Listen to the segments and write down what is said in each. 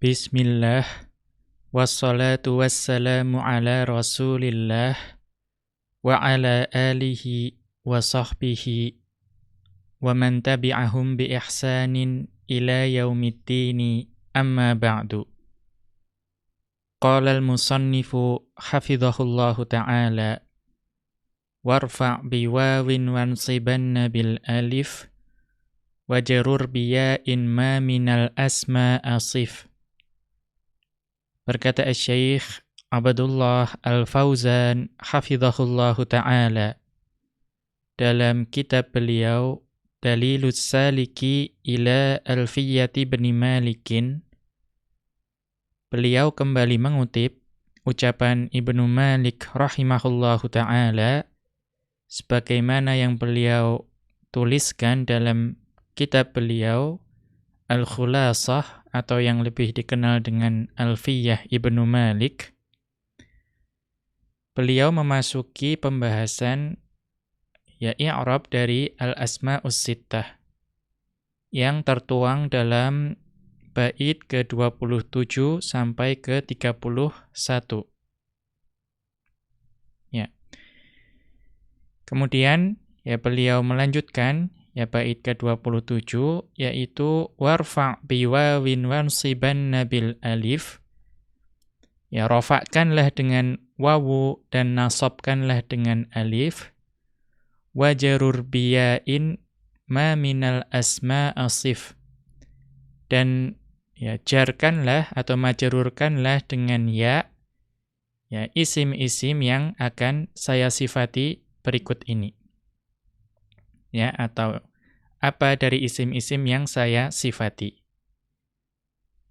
Bismillah Wassalatu wassalamu ala rasulillah Wa ala alihi wa sahbihi Wa man tabi'ahum bi ihsanin ila yaumiddini amma ba'du Qala al-musannifu hafidhahullahu ta'ala Warfa' biwawin wansibanna bil alif Wajarur biya'in ma minal asma asif Berkata Syekh Abdullah Al-Fauzan hafizahullahu taala dalam kitab beliau Dalilus Saliki ila Alfiyati bin Malikin. Beliau kembali mengutip ucapan Ibnu Malik rahimahullahu taala sebagaimana yang beliau tuliskan dalam kitab beliau Al-Khulasah atau yang lebih dikenal dengan Alfiyah Ibnu Malik, beliau memasuki pembahasan ya i'rab dari al-asma'us sittah yang tertuang dalam bait ke-27 sampai ke-31. Ya. Kemudian ya beliau melanjutkan ya bait ke-27 yaitu warfa' biwawin wansibanna bil alif. Ya rafa'kanlah dengan wawu dan nasabkanlah dengan alif. Wajarur biya'in ma minal asma asif dan ya jarkanlah atau majrurkanlah dengan ya ya isim-isim yang akan saya sifati berikut ini ya atau apa dari isim-isim yang saya sifati.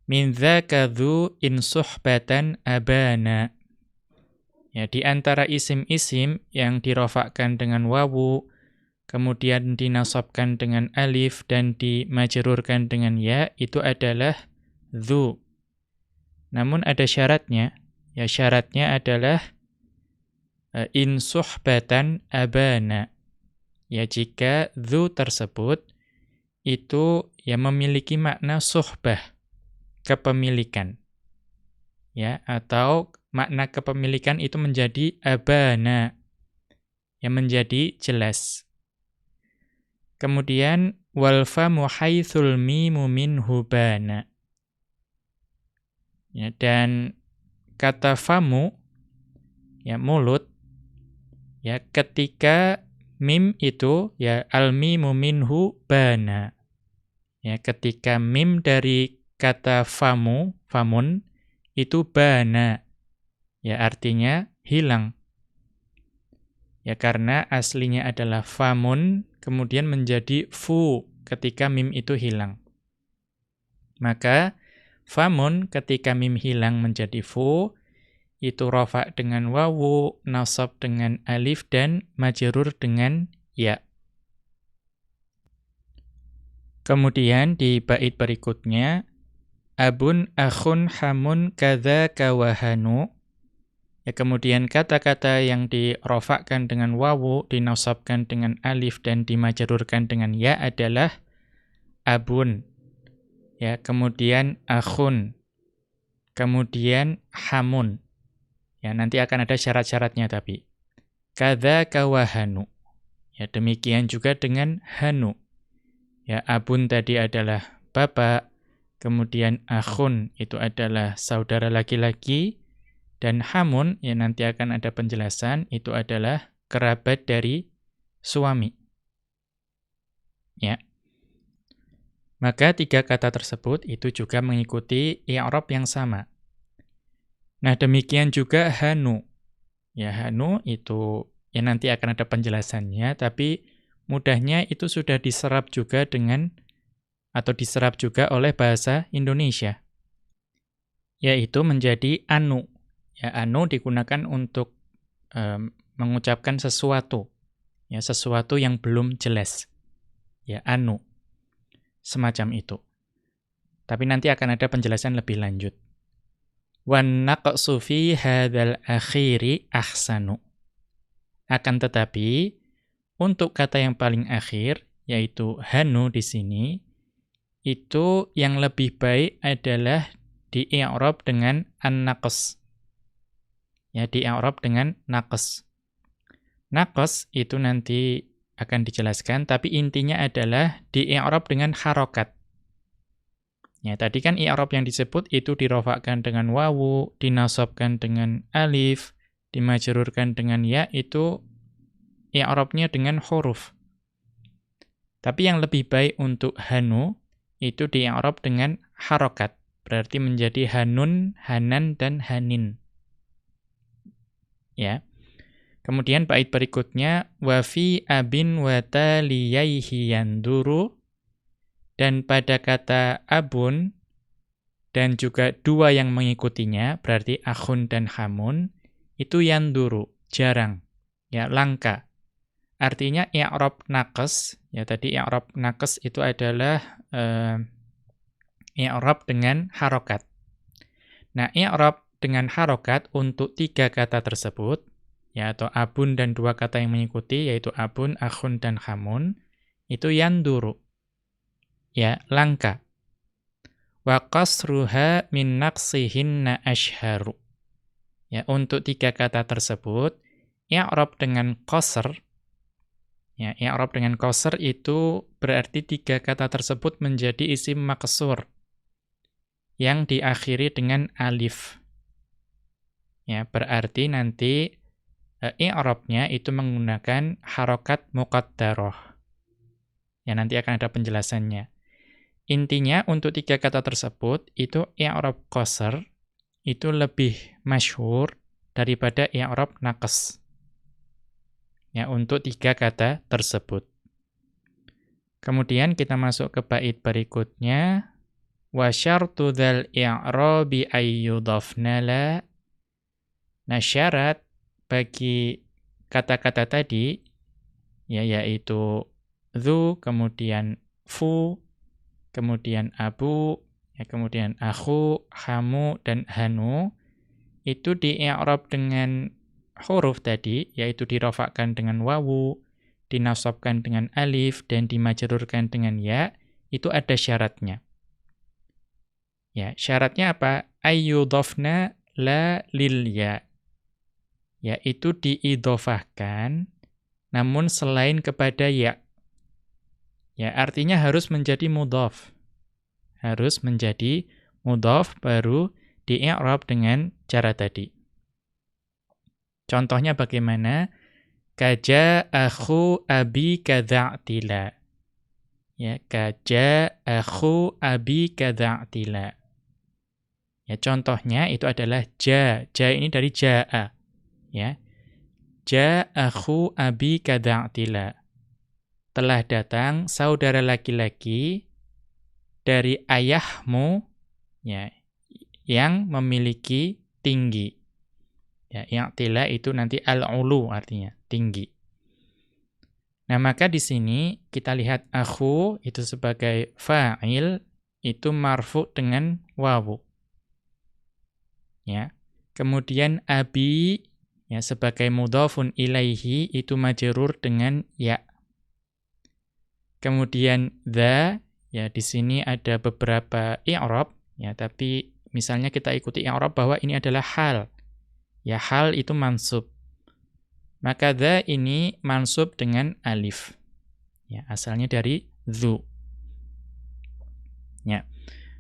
Min dzakadzu in suhbatan abana. Ya, di antara isim-isim yang dirofakkan dengan wawu, kemudian dinasabkan dengan alif dan dimajrurkan dengan ya, itu adalah dzu. Namun ada syaratnya. Ya, syaratnya adalah eh, in suhbatan abana. Ya jika dzu tersebut itu ya memiliki makna suhbah, kepemilikan. Ya, atau makna kepemilikan itu menjadi abana, yang menjadi jelas. Kemudian wal famu haitsul mimu. Ya, dan kata famu ya mulut ya ketika mim itu ya al-mimu minhu bana. Ya, ketika mim dari kata famu, famun itu bana. Ya, artinya hilang. Ya, karena aslinya adalah famun kemudian menjadi fu ketika mim itu hilang. Maka famun ketika mim hilang menjadi fu itu rofa dengan wawu, nasab dengan alif, dan majrur dengan ya. Kemudian di bait berikutnya, abun, akhun, hamun, kadza, kawahanu. Ya, kemudian kata-kata yang dirofakkan dengan wawu, dinasabkan dengan alif, dan dimajrurkan dengan ya adalah abun. Ya, kemudian akhun. Kemudian hamun. Ya, nanti akan ada syarat-syaratnya tapi. Kada kawahanu. Ya, demikian juga dengan hanu. Ya, abun tadi adalah bapak, kemudian akhun itu adalah saudara laki-laki, dan hamun, ya nanti akan ada penjelasan, itu adalah kerabat dari suami. Ya. Maka tiga kata tersebut itu juga mengikuti i'rab yang sama. Nah, demikian juga hanu. Ya, hanu itu ya nanti akan ada penjelasannya, tapi mudahnya itu sudah diserap juga dengan atau diserap juga oleh bahasa Indonesia. Yaitu menjadi anu. Ya, anu digunakan untuk um, mengucapkan sesuatu. Ya, sesuatu yang belum jelas. Ya, anu. Semacam itu. Tapi nanti akan ada penjelasan lebih lanjut. Wan hadzal akhiri ahsanu. Akan tetapi untuk kata yang paling akhir yaitu hanu di sini itu yang lebih baik adalah di i'rab dengan an-naqs. Ya, di i'rab dengan naqs. Naqs itu nanti akan dijelaskan, tapi intinya adalah di i'rab dengan harokat. Ya, tadi kan i'rab yang disebut itu dirofakkan dengan wawu, dinasobkan dengan alif, dimajrurkan dengan ya, itu i'rabnya dengan huruf. Tapi yang lebih baik untuk hanu, itu di dengan harokat. Berarti menjadi hanun, hanan, dan hanin. Ya. Kemudian bait berikutnya wa fi abin wa taliyaihi yanduru dan pada kata abun dan juga dua yang mengikutinya berarti akhun dan hamun itu yanduru jarang ya langka artinya i'rab naqas ya tadi i'rab naqas itu adalah uh, i'rab dengan harokat nah i'rab dengan harokat untuk tiga kata tersebut ya atau abun dan dua kata yang mengikuti yaitu abun, akhun dan hamun itu yanduru. Ya, langka. Wa qasruha min naqsihinna ashharu. Ya, untuk tiga kata tersebut i'rab dengan qasr ya, i'rab dengan qasr itu berarti tiga kata tersebut menjadi isim maksur yang diakhiri dengan alif. Ya, berarti nanti uh, i'rabnya itu menggunakan harokat muqaddarah. Ya nanti akan ada penjelasannya. Intinya untuk tiga kata tersebut itu i'rab qasr itu lebih masyhur daripada i'rab naqs. Ya untuk tiga kata tersebut. Kemudian kita masuk ke bait berikutnya wa syartu dzal i'rabi ayyudhafna la Nah syarat bagi kata-kata tadi ya yaitu zu kemudian fu kemudian abu ya kemudian aku hamu dan hanu itu di i'rab dengan huruf tadi yaitu dirofakkan dengan wawu dinasabkan dengan alif dan dimajrurkan dengan ya itu ada syaratnya. Ya syaratnya apa? Ayyudhafna la lil ya. Yaitu diidofahkan namun selain kepada ya. Ya, artinya harus menjadi mudhaf. Harus menjadi mudhaf baru di-i'rab dengan cara tadi. Contohnya bagaimana? Kaja akhu abi kadza'tila. Ya, kaja akhu abi kadza'tila. Ya, contohnya itu adalah ja. Ja ini dari ja'a ya akhu abi kada'tila telah datang saudara laki-laki dari ayahmu ya yang memiliki tinggi. Ya i'tila itu nanti al-ulu artinya tinggi. Nah maka di sini kita lihat akhu itu sebagai fa'il itu marfu dengan wawu. Ya kemudian abi Ya, sebagai mudhafun ilaihi itu majrur dengan ya. Kemudian dha ya di sini ada beberapa i'rab ya, tapi misalnya kita ikuti i'rab bahwa ini adalah hal. Ya, hal itu mansub. Maka dha ini mansub dengan alif. Ya, asalnya dari dzu. Ya.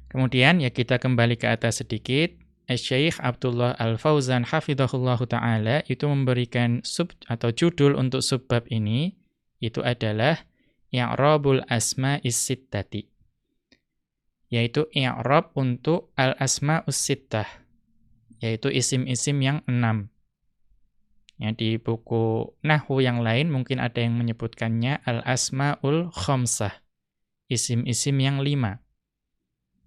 Kemudian ya kita kembali ke atas sedikit. Syekh Abdullah Al-Fauzan hafizahullahu taala itu memberikan sub atau judul untuk subbab ini itu adalah i'rabul asma'is sittati yaitu i'rab untuk al-asma'us sittah yaitu isim-isim yang enam ya di buku nahwu yang lain mungkin ada yang menyebutkannya al-asma'ul khamsah isim-isim yang lima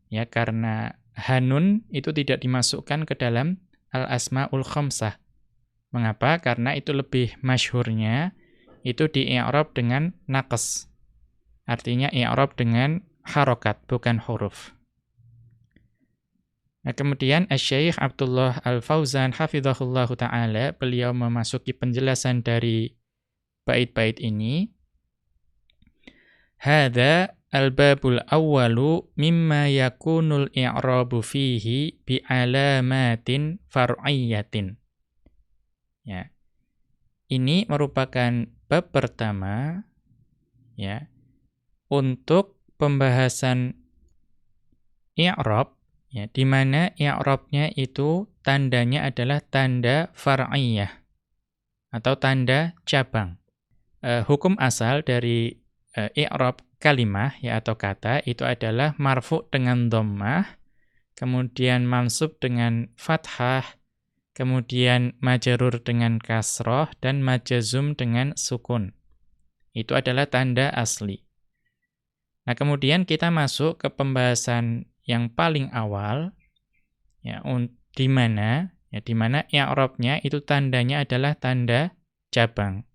ya karena Hanun itu tidak dimasukkan ke dalam al-asma'ul khamsah. Mengapa? Karena itu lebih masyhurnya itu di i'rab dengan naqas. Artinya i'rab dengan harokat, bukan huruf. Nah, kemudian Syekh Abdullah Al-Fauzan hafizahullahu taala beliau memasuki penjelasan dari bait-bait ini. Hadza Al-babul awwalu mimma yakunul i'rabu fihi bi'alamatin far'iyyatin. Ya. Ini merupakan bab pertama ya untuk pembahasan i'rab ya di mana i'rabnya itu tandanya adalah tanda far'iyah atau tanda cabang. Uh, hukum asal dari uh, i'rab kalimah ya atau kata itu adalah marfu dengan dhammah, kemudian mansub dengan fathah, kemudian majarur dengan kasroh dan majazum dengan sukun. Itu adalah tanda asli. Nah, kemudian kita masuk ke pembahasan yang paling awal ya di mana ya di mana i'rabnya itu tandanya adalah tanda cabang.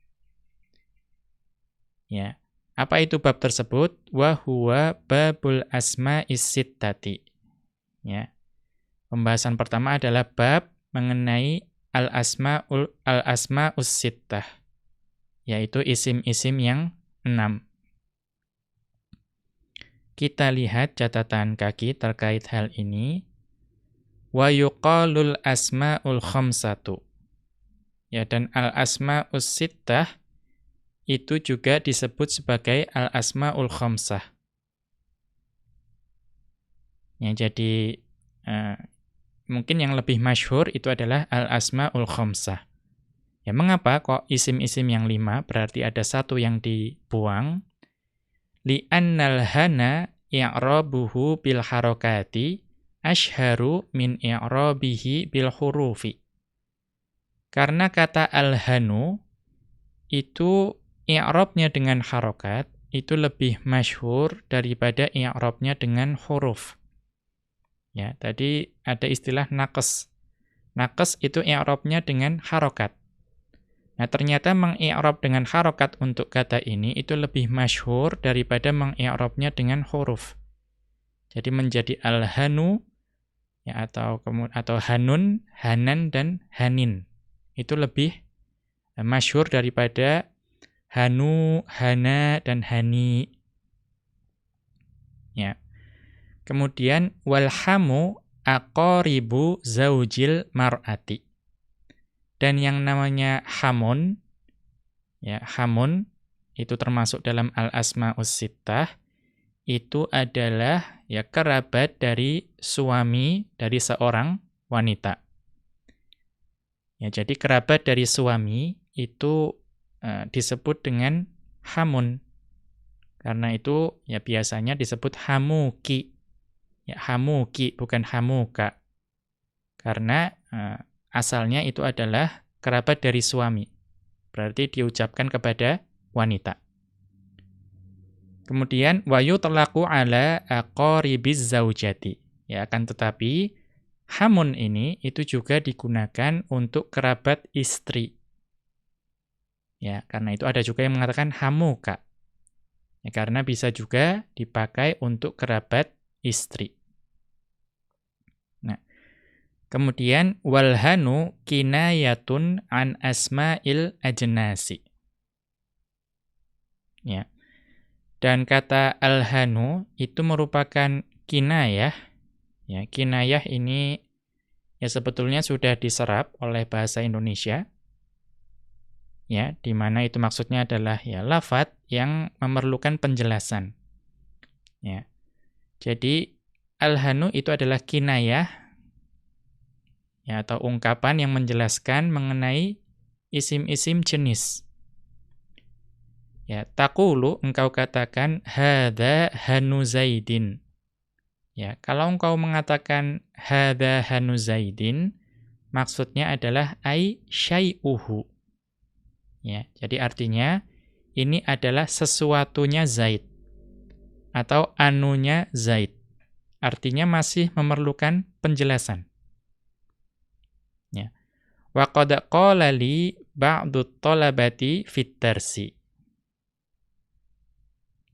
Ya. Apa itu bab tersebut? Wa huwa babul asma'is sittati. Ya. Pembahasan pertama adalah bab mengenai al-asma'ul al-asma'us sittah. Yaitu isim-isim yang enam. Kita lihat catatan kaki terkait hal ini. Wa yuqalul asma'ul khamsatu. Ya dan al-asma'us sittah itu juga disebut sebagai al-asmaul khamsah. Ya, jadi uh, mungkin yang lebih masyhur itu adalah al-asmaul khamsah. Ya, mengapa kok isim-isim yang lima berarti ada satu yang dibuang? Li'annal hana i'rabuhu bil harokati ashharu min i'rabihi bil hurufi. Karena kata al-hanu itu i'rabnya dengan harokat itu lebih masyhur daripada i'rabnya dengan huruf. Ya, tadi ada istilah nakes. Nakes itu i'rabnya dengan harokat. Nah, ternyata mengi'rab dengan harokat untuk kata ini itu lebih masyhur daripada mengi'rabnya dengan huruf. Jadi menjadi al-hanu ya atau atau hanun, hanan dan hanin. Itu lebih masyhur daripada Hanu, Hana, dan Hani. Ya. Kemudian walhamu aqaribu zaujil mar'ati. Dan yang namanya hamun, ya hamun itu termasuk dalam al-asma'us sittah, itu adalah ya kerabat dari suami dari seorang wanita. Ya, jadi kerabat dari suami itu uh, disebut dengan hamun. Karena itu ya biasanya disebut hamuki. Ya hamuki bukan hamuka. Karena uh, asalnya itu adalah kerabat dari suami. Berarti diucapkan kepada wanita. Kemudian wayu terlaku ala aqaribiz zaujati. Ya akan tetapi hamun ini itu juga digunakan untuk kerabat istri. Ya, karena itu ada juga yang mengatakan hamuka. Ya, karena bisa juga dipakai untuk kerabat istri. Kemudian walhanu kinayatun an asma'il ajnasi. Ya. Dan kata alhanu itu merupakan kinayah. Ya, kinayah ini ya sebetulnya sudah diserap oleh bahasa Indonesia ya di mana itu maksudnya adalah ya lafat yang memerlukan penjelasan ya jadi alhanu itu adalah kinayah ya atau ungkapan yang menjelaskan mengenai isim-isim jenis ya takulu engkau katakan hadza hanu zaidin ya kalau engkau mengatakan hadza hanu zaidin maksudnya adalah ai syai'uhu Ya, jadi artinya ini adalah sesuatunya Zaid atau anunya Zaid. Artinya masih memerlukan penjelasan. Wa qad qala li ba'du talabati fit.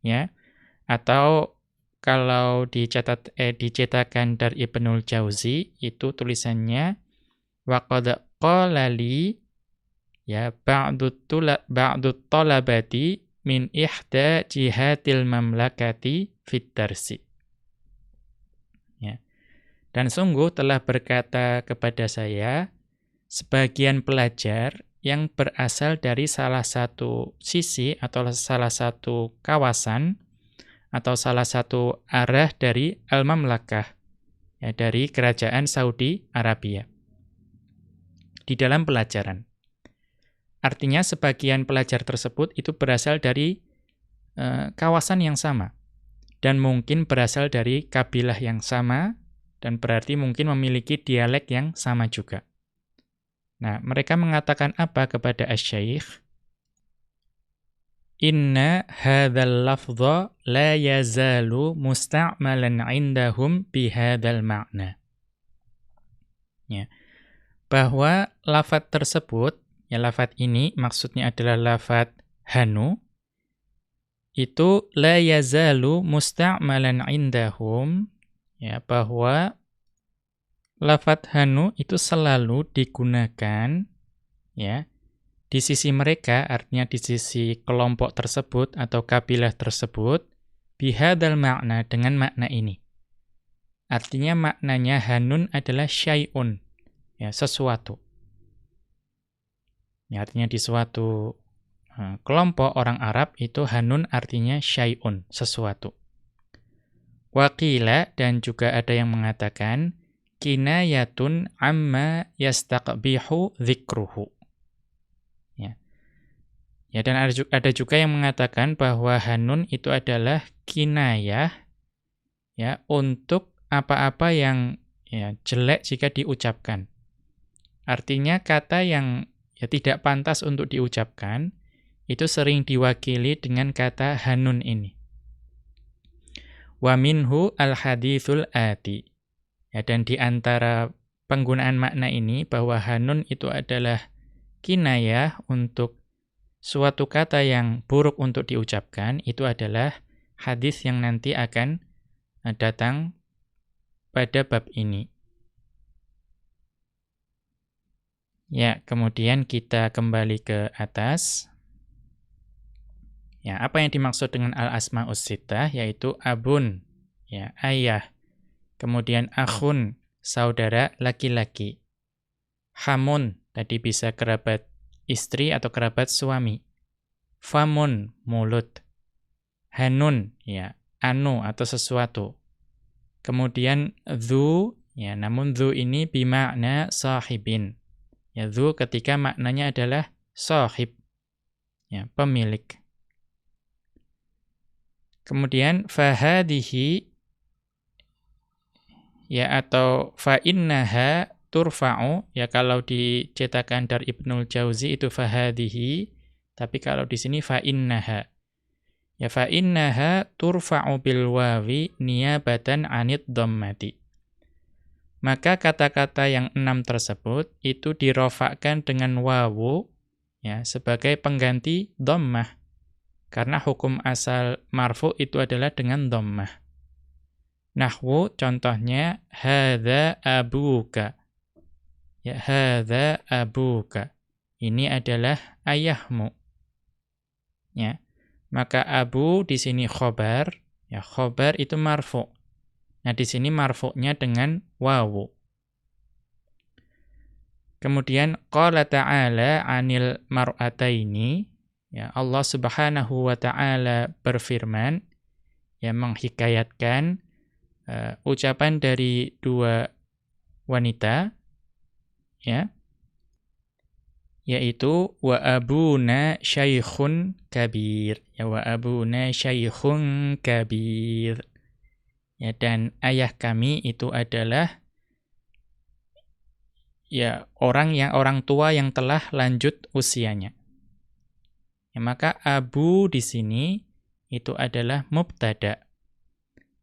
Ya. Atau kalau dicatat eh, dicetakan dari Ibnul Jauzi itu tulisannya wa qad qala li ya ba'du tula ba'du talabati min ihda jihatil mamlakati fit darsi. Ya. Dan sungguh telah berkata kepada saya sebagian pelajar yang berasal dari salah satu sisi atau salah satu kawasan atau salah satu arah dari Al-Mamlakah ya dari kerajaan Saudi Arabia di dalam pelajaran. Artinya sebagian pelajar tersebut itu berasal dari uh, kawasan yang sama dan mungkin berasal dari kabilah yang sama dan berarti mungkin memiliki dialek yang sama juga. Nah, mereka mengatakan apa kepada asy-syaikh? Inna hadzal lafdha la yazalu musta'malan 'indahum bihadzal ma'na. Ya. Bahwa lafat tersebut, ya lafat ini maksudnya adalah lafat hanu itu la yazalu musta'malan 'indahum ya bahwa lafat hanu itu selalu digunakan ya di sisi mereka artinya di sisi kelompok tersebut atau kabilah tersebut bihadal makna dengan makna ini. Artinya maknanya hanun adalah syai'un ya sesuatu. Ya, artinya di suatu uh, kelompok orang Arab itu hanun artinya syai'un sesuatu. Wakila dan juga ada yang mengatakan kinayatun amma yastaqbihu dzikruhu. Ya. Ya dan ada juga yang mengatakan bahwa hanun itu adalah kinayah ya untuk apa-apa yang ya jelek jika diucapkan. Artinya kata yang ya tidak pantas untuk diucapkan itu sering diwakili dengan kata hanun ini. Wa minhu al-hadithul ati. Ya, dan di antara penggunaan makna ini bahwa hanun itu adalah kinayah untuk suatu kata yang buruk untuk diucapkan, itu adalah hadis yang nanti akan eh, datang pada bab ini. Ya, kemudian kita kembali ke atas. Ya, apa yang dimaksud dengan al-asma'us sittah yaitu abun, ya, ayah, Kemudian akhun, saudara laki-laki. Hamun, tadi bisa kerabat istri atau kerabat suami. Famun, mulut. Hanun, ya, anu atau sesuatu. Kemudian dhu, ya, namun dhu ini bimakna sahibin. Ya, dhu ketika maknanya adalah sahib, ya, pemilik. Kemudian fahadihi ya atau fa innaha turfa'u. Ya kalau dicetakan dari Ibnul Jauzi itu fahadihi tapi kalau di sini fa innaha. Ya fa innaha turfa'u bil wawi niyabatan anid dhammati. Maka kata-kata yang enam tersebut itu dirofakkan dengan wawu ya sebagai pengganti dhammah. Karena hukum asal marfu itu adalah dengan dhammah Nahwu contohnya hadza abuka. Ya hadza abuka. Ini adalah ayahmu. Ya. Maka abu di sini khobar, ya khobar itu marfu. Nah, di sini marfu'nya dengan wawu. Kemudian qala ta'ala 'anil mar'ataini, ya Allah Subhanahu wa taala berfirman yang menghikayatkan uh, ucapan dari dua wanita ya yaitu wa abuna syaikhun kabir. Ya wa abuna syaikhun kabir. Ya dan ayah kami itu adalah ya orang yang orang tua yang telah lanjut usianya. Ya maka abu di sini itu adalah mubtada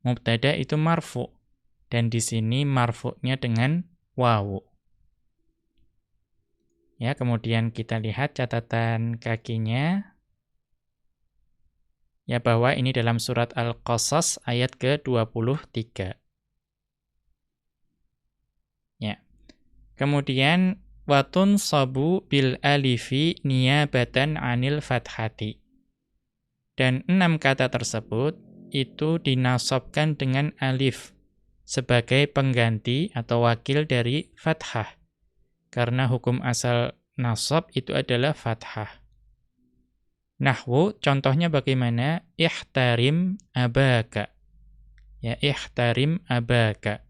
mubtada itu marfu dan di sini marfu'nya dengan wawu. Ya, kemudian kita lihat catatan kakinya. Ya, bahwa ini dalam surat Al-Qasas ayat ke-23. Ya. Kemudian watun sabu bil alifi niyabatan anil fathati. Dan enam kata tersebut itu dinasobkan dengan alif sebagai pengganti atau wakil dari fathah. Karena hukum asal nasab itu adalah fathah. Nahwu contohnya bagaimana? Ihtarim abaka. Ya, ihtarim abaka.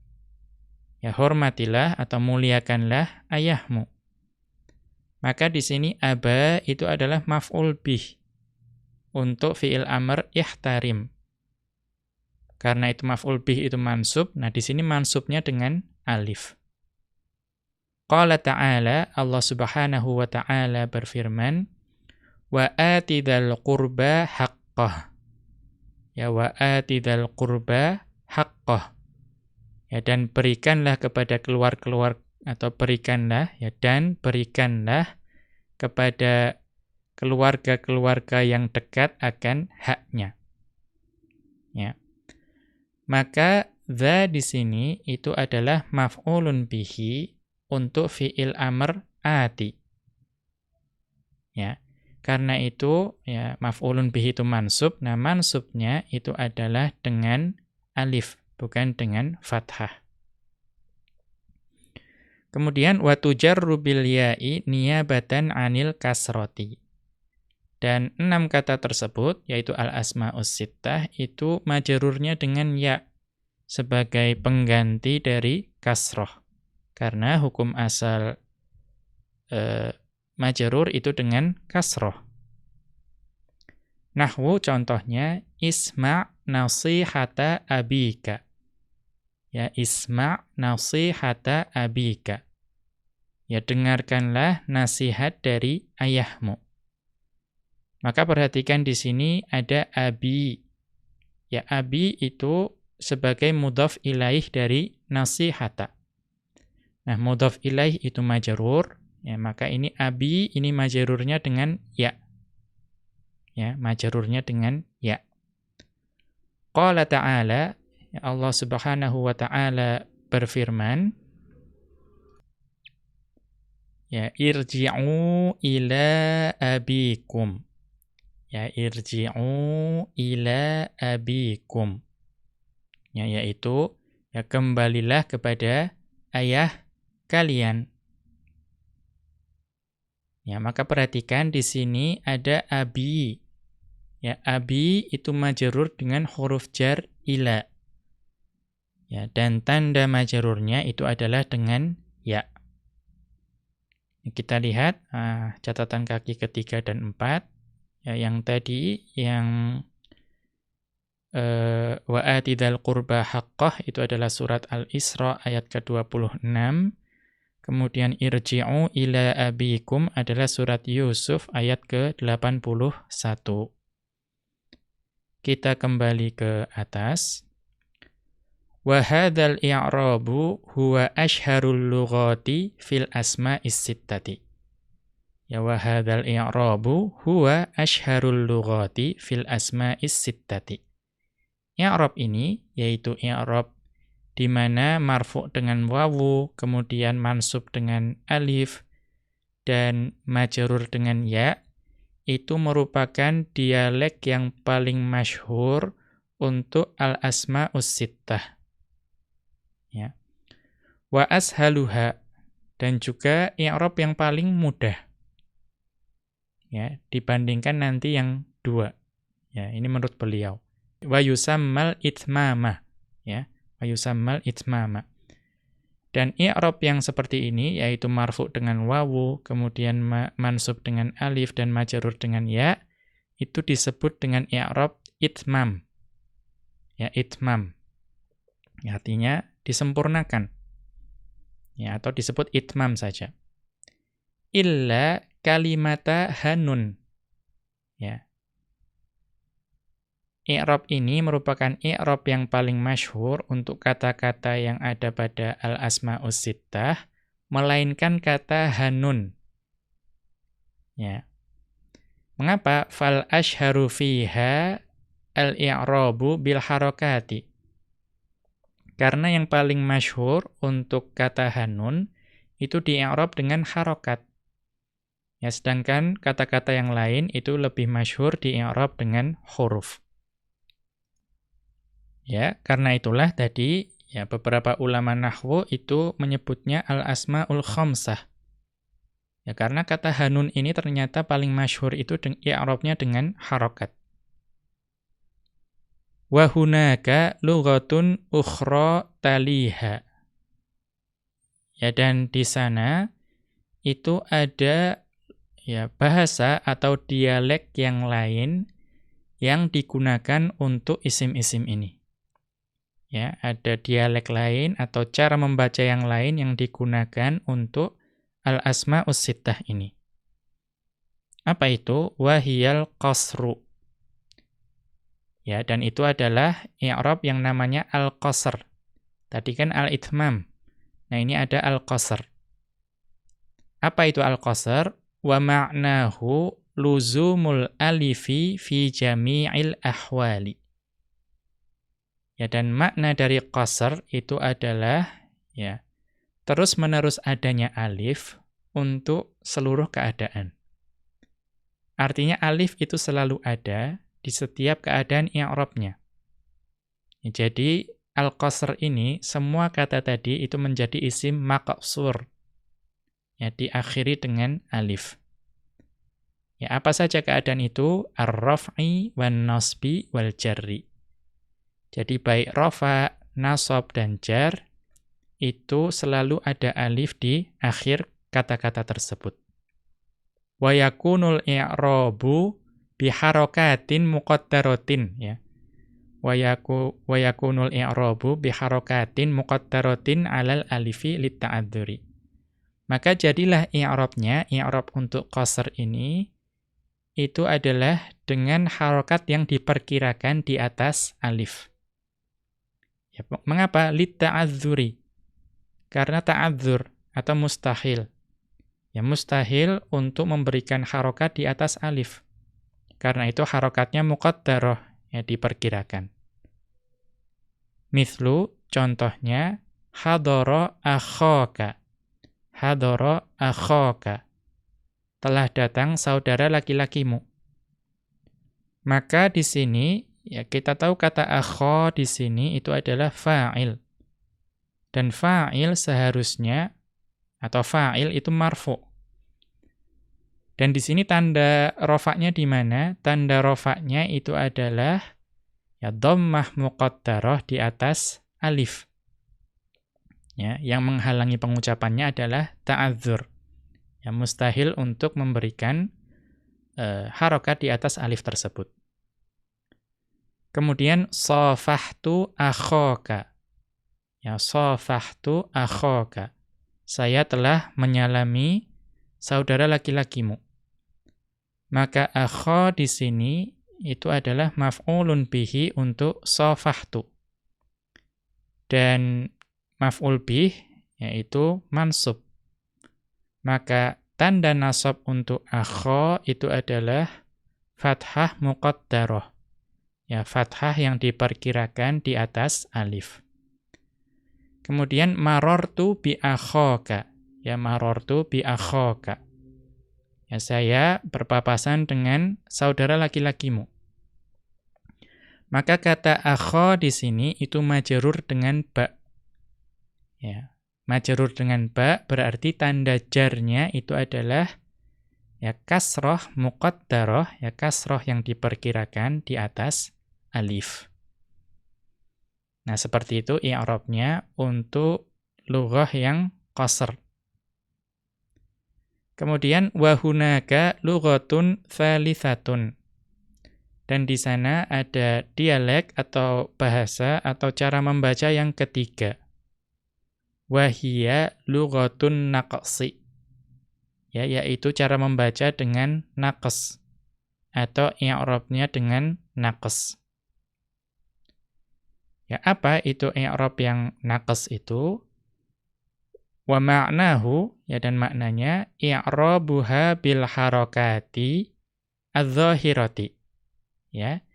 Ya, hormatilah atau muliakanlah ayahmu. Maka di sini aba itu adalah maf'ul bih untuk fi'il amr ihtarim. Karena itu maf'ul bih itu mansub, nah di sini mansubnya dengan alif. Qala ta'ala, Allah Subhanahu wa ta'ala berfirman, wa atidal qurba haqqah. Ya wa atidal qurba haqqah. Ya dan berikanlah kepada keluar-keluar atau berikanlah ya dan berikanlah kepada keluarga-keluarga yang dekat akan haknya. Ya. Maka dha di sini itu adalah maf'ulun bihi untuk fi'il amr ati. Ya. Karena itu ya maf'ulun bihi itu mansub. Nah, mansubnya itu adalah dengan alif, bukan dengan fathah. Kemudian watujarru bil ya'i niyabatan 'anil kasroti. Dan enam kata tersebut, yaitu al-asma'us sittah, itu majerurnya dengan ya sebagai pengganti dari kasroh. Karena hukum asal e, majerur itu dengan kasroh. Nahwu contohnya, isma' nasihata abika. Ya, isma' nasihata abika. Ya, dengarkanlah nasihat dari ayahmu. Maka perhatikan di sini ada abi. Ya, abi itu sebagai mudhaf ilaih dari nasihata. Nah, mudhaf ilaih itu majarur, ya, maka ini abi ini majarurnya dengan ya. Ya, majarurnya dengan ya. Qala ta'ala, ya Allah Subhanahu wa taala berfirman, ya irji'u ila abikum ya irji'u ila abikum. Ya yaitu ya kembalilah kepada ayah kalian. Ya maka perhatikan di sini ada abi. Ya abi itu majerur dengan huruf jar ila. Ya dan tanda majerurnya itu adalah dengan ya. Kita lihat ah, catatan kaki ketiga dan empat Ya, yang tadi yang uh, wa atidal qurba haqqah itu adalah surat Al-Isra ayat ke-26. Kemudian irji'u ila abikum adalah surat Yusuf ayat ke-81. Kita kembali ke atas. Wa hadzal i'rabu huwa asharul lughati fil asma'is sittati. Ya wa hadzal i'rabu huwa asharul lughati fil asma'is sittati. I'rab ini yaitu i'rab di mana marfu dengan wawu, kemudian mansub dengan alif dan majrur dengan ya itu merupakan dialek yang paling masyhur untuk al-asma'us sittah. Ya. Wa ashaluha dan juga i'rab yang paling mudah ya dibandingkan nanti yang dua. Ya ini menurut beliau. Wa yusammal itmama ya wa yusammal itmama dan i'rab yang seperti ini yaitu marfu dengan wawu kemudian ma mansub dengan alif dan majrur dengan ya itu disebut dengan i'rab itmam. Ya itmam. Ya, artinya disempurnakan. Ya atau disebut itmam saja. Illa kalimata hanun. Ya. I'rab ini merupakan i'rab yang paling masyhur untuk kata-kata yang ada pada al-asma'us sittah, melainkan kata hanun. Ya. Mengapa? Fal ashharu fiha al-i'rabu bil harakati. Karena yang paling masyhur untuk kata hanun itu di dengan harokat. Ya, sedangkan kata-kata yang lain itu lebih masyhur di i'rab dengan huruf. Ya, karena itulah tadi ya beberapa ulama nahwu itu menyebutnya al-asmaul khamsah. Ya, karena kata hanun ini ternyata paling masyhur itu i'rabnya dengan harokat. Wa hunaka lughatun ukhra taliha. Ya dan di sana itu ada ya bahasa atau dialek yang lain yang digunakan untuk isim-isim ini. Ya, ada dialek lain atau cara membaca yang lain yang digunakan untuk al-asma'us sittah ini. Apa itu? Wahiyal qasru. Ya, dan itu adalah i'rab yang namanya al-qasr. Tadi kan al-itmam. Nah, ini ada al-qasr. Apa itu al-qasr? Wa ma'nahu luzumul alifi fi jami'il ahwali. Ya, dan makna dari qasr itu adalah ya, terus-menerus adanya alif untuk seluruh keadaan. Artinya alif itu selalu ada di setiap keadaan i'rabnya. Ya, jadi al-qasr ini semua kata tadi itu menjadi isim maqsur. Ya, diakhiri dengan alif. Ya, apa saja keadaan itu? Ar-raf'i wan nasbi wal jarri. Jadi baik rafa, nasab dan jar itu selalu ada alif di akhir kata-kata tersebut. Wa yakunul i'rabu biharokatin muqaddaratin ya. Wa yaku wa yakunul i'rabu biharokatin muqaddaratin alal alifi litta'adzuri. Maka jadilah i'rabnya, i'rab untuk qasr ini itu adalah dengan harokat yang diperkirakan di atas alif. Ya, mengapa litta'adzuri? Karena ta'adzur atau mustahil. Ya mustahil untuk memberikan harokat di atas alif. Karena itu harokatnya muqaddarah, ya diperkirakan. Mithlu, contohnya, hadoro akhaka. Hadoro akhaka. Telah datang saudara laki-lakimu. Maka di sini, ya kita tahu kata akho di sini itu adalah fa'il. Dan fa'il seharusnya, atau fa'il itu marfu' Dan di sini tanda rofaknya di mana? Tanda rofaknya itu adalah ya dhammah muqaddarah di atas alif. Ya, yang menghalangi pengucapannya adalah ta'adzur. Ya, mustahil untuk memberikan uh, harokat di atas alif tersebut. Kemudian safahtu akhaka. Ya, safahtu akhaka. Saya telah menyalami saudara laki-lakimu. Maka akha di sini itu adalah maf'ulun bihi untuk safahtu. Dan maf'ul bih yaitu mansub. Maka tanda nasab untuk akha itu adalah fathah muqaddarah. Ya, fathah yang diperkirakan di atas alif. Kemudian marortu bi akhaka. Ya marortu bi akhaka. Ya, saya berpapasan dengan saudara laki-lakimu. Maka kata akho di sini itu majerur dengan ba. Ya, majerur dengan ba berarti tanda jarnya itu adalah ya kasroh muqaddaroh, ya kasroh yang diperkirakan di atas alif. Nah, seperti itu i'rabnya untuk lughah yang qasr. Kemudian wahunaka lughatun tsalithatun. Dan di sana ada dialek atau bahasa atau cara membaca yang ketiga. Wahia lughatun naqsi. Ya, yaitu cara membaca dengan naqs atau i'rabnya dengan naqs. Ya, apa itu i'rab yang naqs itu? Wa ma'nahu, ya dan maknanya, i'rabuha bil harakati adz-dzahirati. Ya.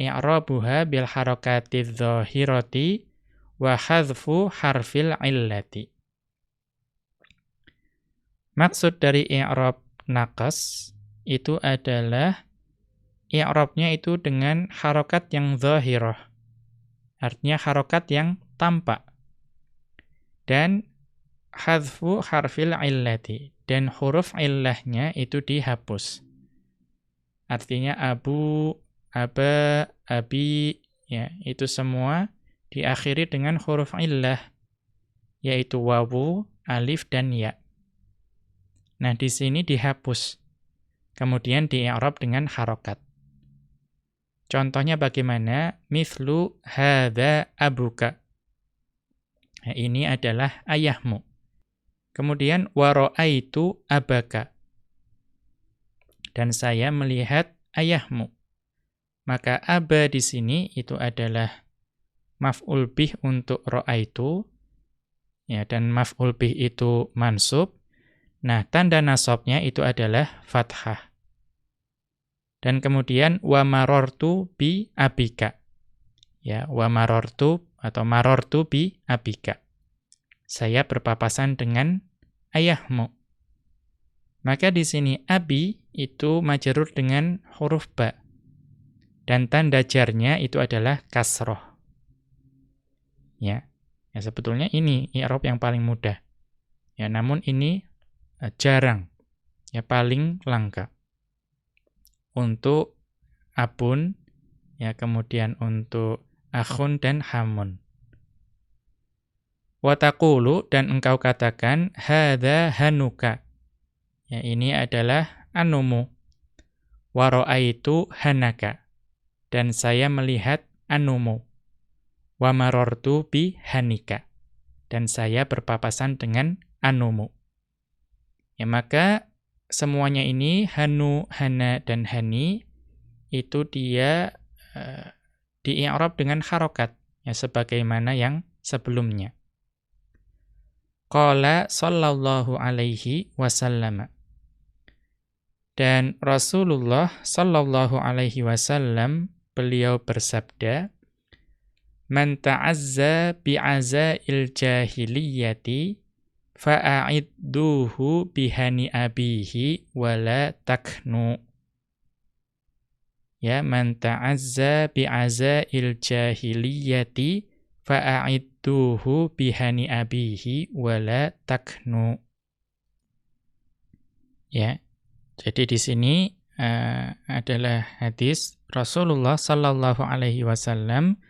I'rabuha bil harakati adz-dzahirati wa hadfu harfil illati. Maksud dari i'rab naqas itu adalah i'rabnya itu dengan harokat yang zahirah. Artinya harokat yang tampak. Dan hadfu harfil illati. Dan huruf illahnya itu dihapus. Artinya abu, aba, abi, ya itu semua diakhiri dengan huruf illah, yaitu wawu, alif, dan ya. Nah, di sini dihapus. Kemudian di dengan harokat. Contohnya bagaimana? Mithlu hadha abuka. Nah, ini adalah ayahmu. Kemudian waro'aitu abaka dan saya melihat ayahmu. Maka aba di sini itu adalah maf'ul bih untuk itu, ya dan maf'ul bih itu mansub. Nah, tanda nasabnya itu adalah fathah. Dan kemudian wa marortu bi abika. Ya, wa marortu atau marortu bi abika. Saya berpapasan dengan ayahmu. Maka di sini abi itu majerur dengan huruf ba. Dan tanda jarnya itu adalah kasroh. Ya. Ya sebetulnya ini i'rab yang paling mudah. Ya, namun ini uh, jarang. Ya paling langka. Untuk abun ya kemudian untuk akhun dan hamun. Watakulu dan engkau katakan hadza hanuka Ya, ini adalah anumu. Waro'aitu hanaka. Dan saya melihat anumu. Wa marortu bi hanika. Dan saya berpapasan dengan anumu. Ya, maka semuanya ini hanu, hana, dan hani itu dia uh, di i'rab dengan harokat ya sebagaimana yang sebelumnya. Qala sallallahu alaihi wasallam dan Rasulullah sallallahu alaihi wasallam beliau bersabda, "Man ta'azza bi'azail jahiliyati fa'a'idduhu bihani abihi wala taknu." Ya, man ta'azza bi'azail jahiliyati fa'a'idduhu bihani abihi wala taknu. Ya, jadi di sini uh, adalah hadis Rasulullah sallallahu alaihi wasallam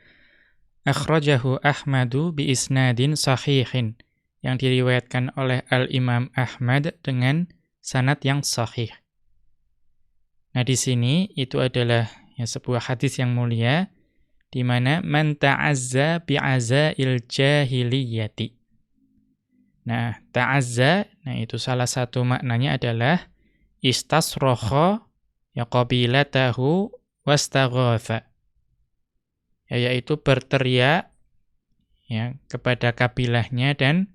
akhrajahu Ahmadu bi isnadin sahihin yang diriwayatkan oleh Al-Imam Ahmad dengan sanad yang sahih. Nah, di sini itu adalah ya, sebuah hadis yang mulia di mana man ta'azza bi'azail jahiliyati. Nah, ta'azza, nah itu salah satu maknanya adalah istasroho ya qabilatahu wastaghatha. Ya, yaitu berteriak ya kepada kabilahnya dan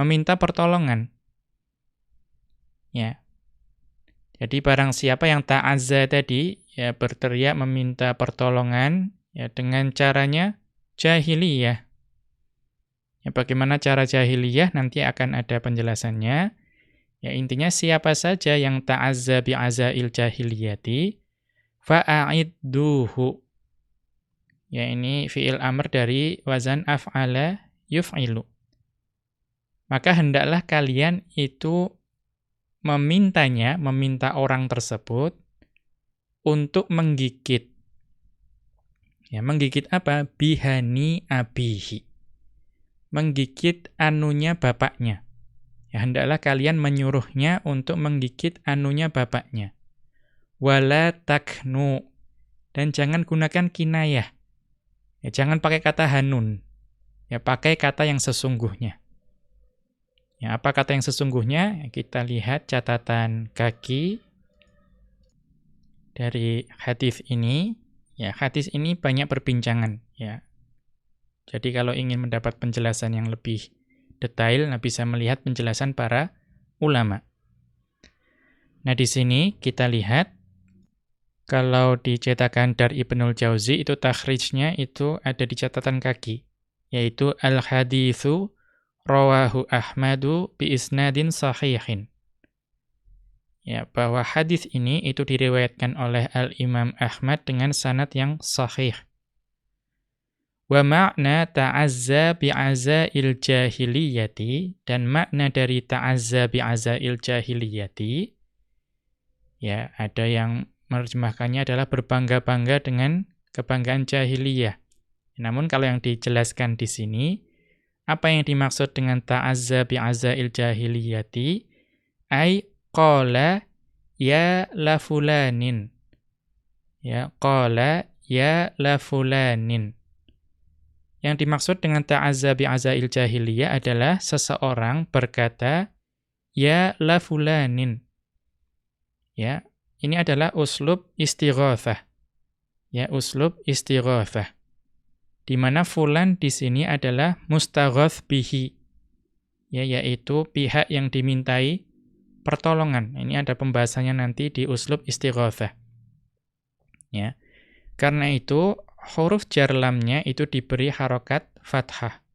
meminta pertolongan. Ya. Jadi barang siapa yang ta'azza tadi ya berteriak meminta pertolongan ya dengan caranya jahiliyah. Ya bagaimana cara jahiliyah nanti akan ada penjelasannya. Ya intinya siapa saja yang ta'azza bi'azail jahiliyati fa'a'idduhu. Ya ini fi'il amr dari wazan af'ala yuf'ilu. Maka hendaklah kalian itu memintanya, meminta orang tersebut untuk menggigit. Ya, menggigit apa? Bihani abihi. Menggigit anunya bapaknya. Ya, hendaklah kalian menyuruhnya untuk menggigit anunya bapaknya. Wala taknu. Dan jangan gunakan kinayah. Ya, jangan pakai kata hanun. Ya, pakai kata yang sesungguhnya. Ya, apa kata yang sesungguhnya? Ya, kita lihat catatan kaki dari hadis ini. Ya, hadis ini banyak perbincangan. Ya, jadi kalau ingin mendapat penjelasan yang lebih detail, nah bisa melihat penjelasan para ulama. Nah di sini kita lihat kalau dicetakan dari Ibnul Jauzi itu takhrijnya itu ada di catatan kaki yaitu al-hadithu rawahu Ahmadu bi isnadin sahihin. Ya, bahwa hadis ini itu diriwayatkan oleh Al-Imam Ahmad dengan sanad yang sahih. Wa makna ta'azza bi'azail jahiliyati dan makna dari ta'azza bi'azail jahiliyati ya ada yang menerjemahkannya adalah berbangga-bangga dengan kebanggaan jahiliyah. Namun kalau yang dijelaskan di sini apa yang dimaksud dengan ta'azza bi'azail jahiliyati ay qala ya la fulanin ya qala ya la fulanin yang dimaksud dengan ta'azza bi'azail jahiliyah adalah seseorang berkata, Ya la fulanin. Ya, ini adalah uslub istighatsah. Ya, uslub istighatsah. Di mana fulan di sini adalah mustaghath bihi. Ya, yaitu pihak yang dimintai pertolongan. Ini ada pembahasannya nanti di uslub istighatsah. Ya. Karena itu huruf jar lamnya itu diberi harokat fathah.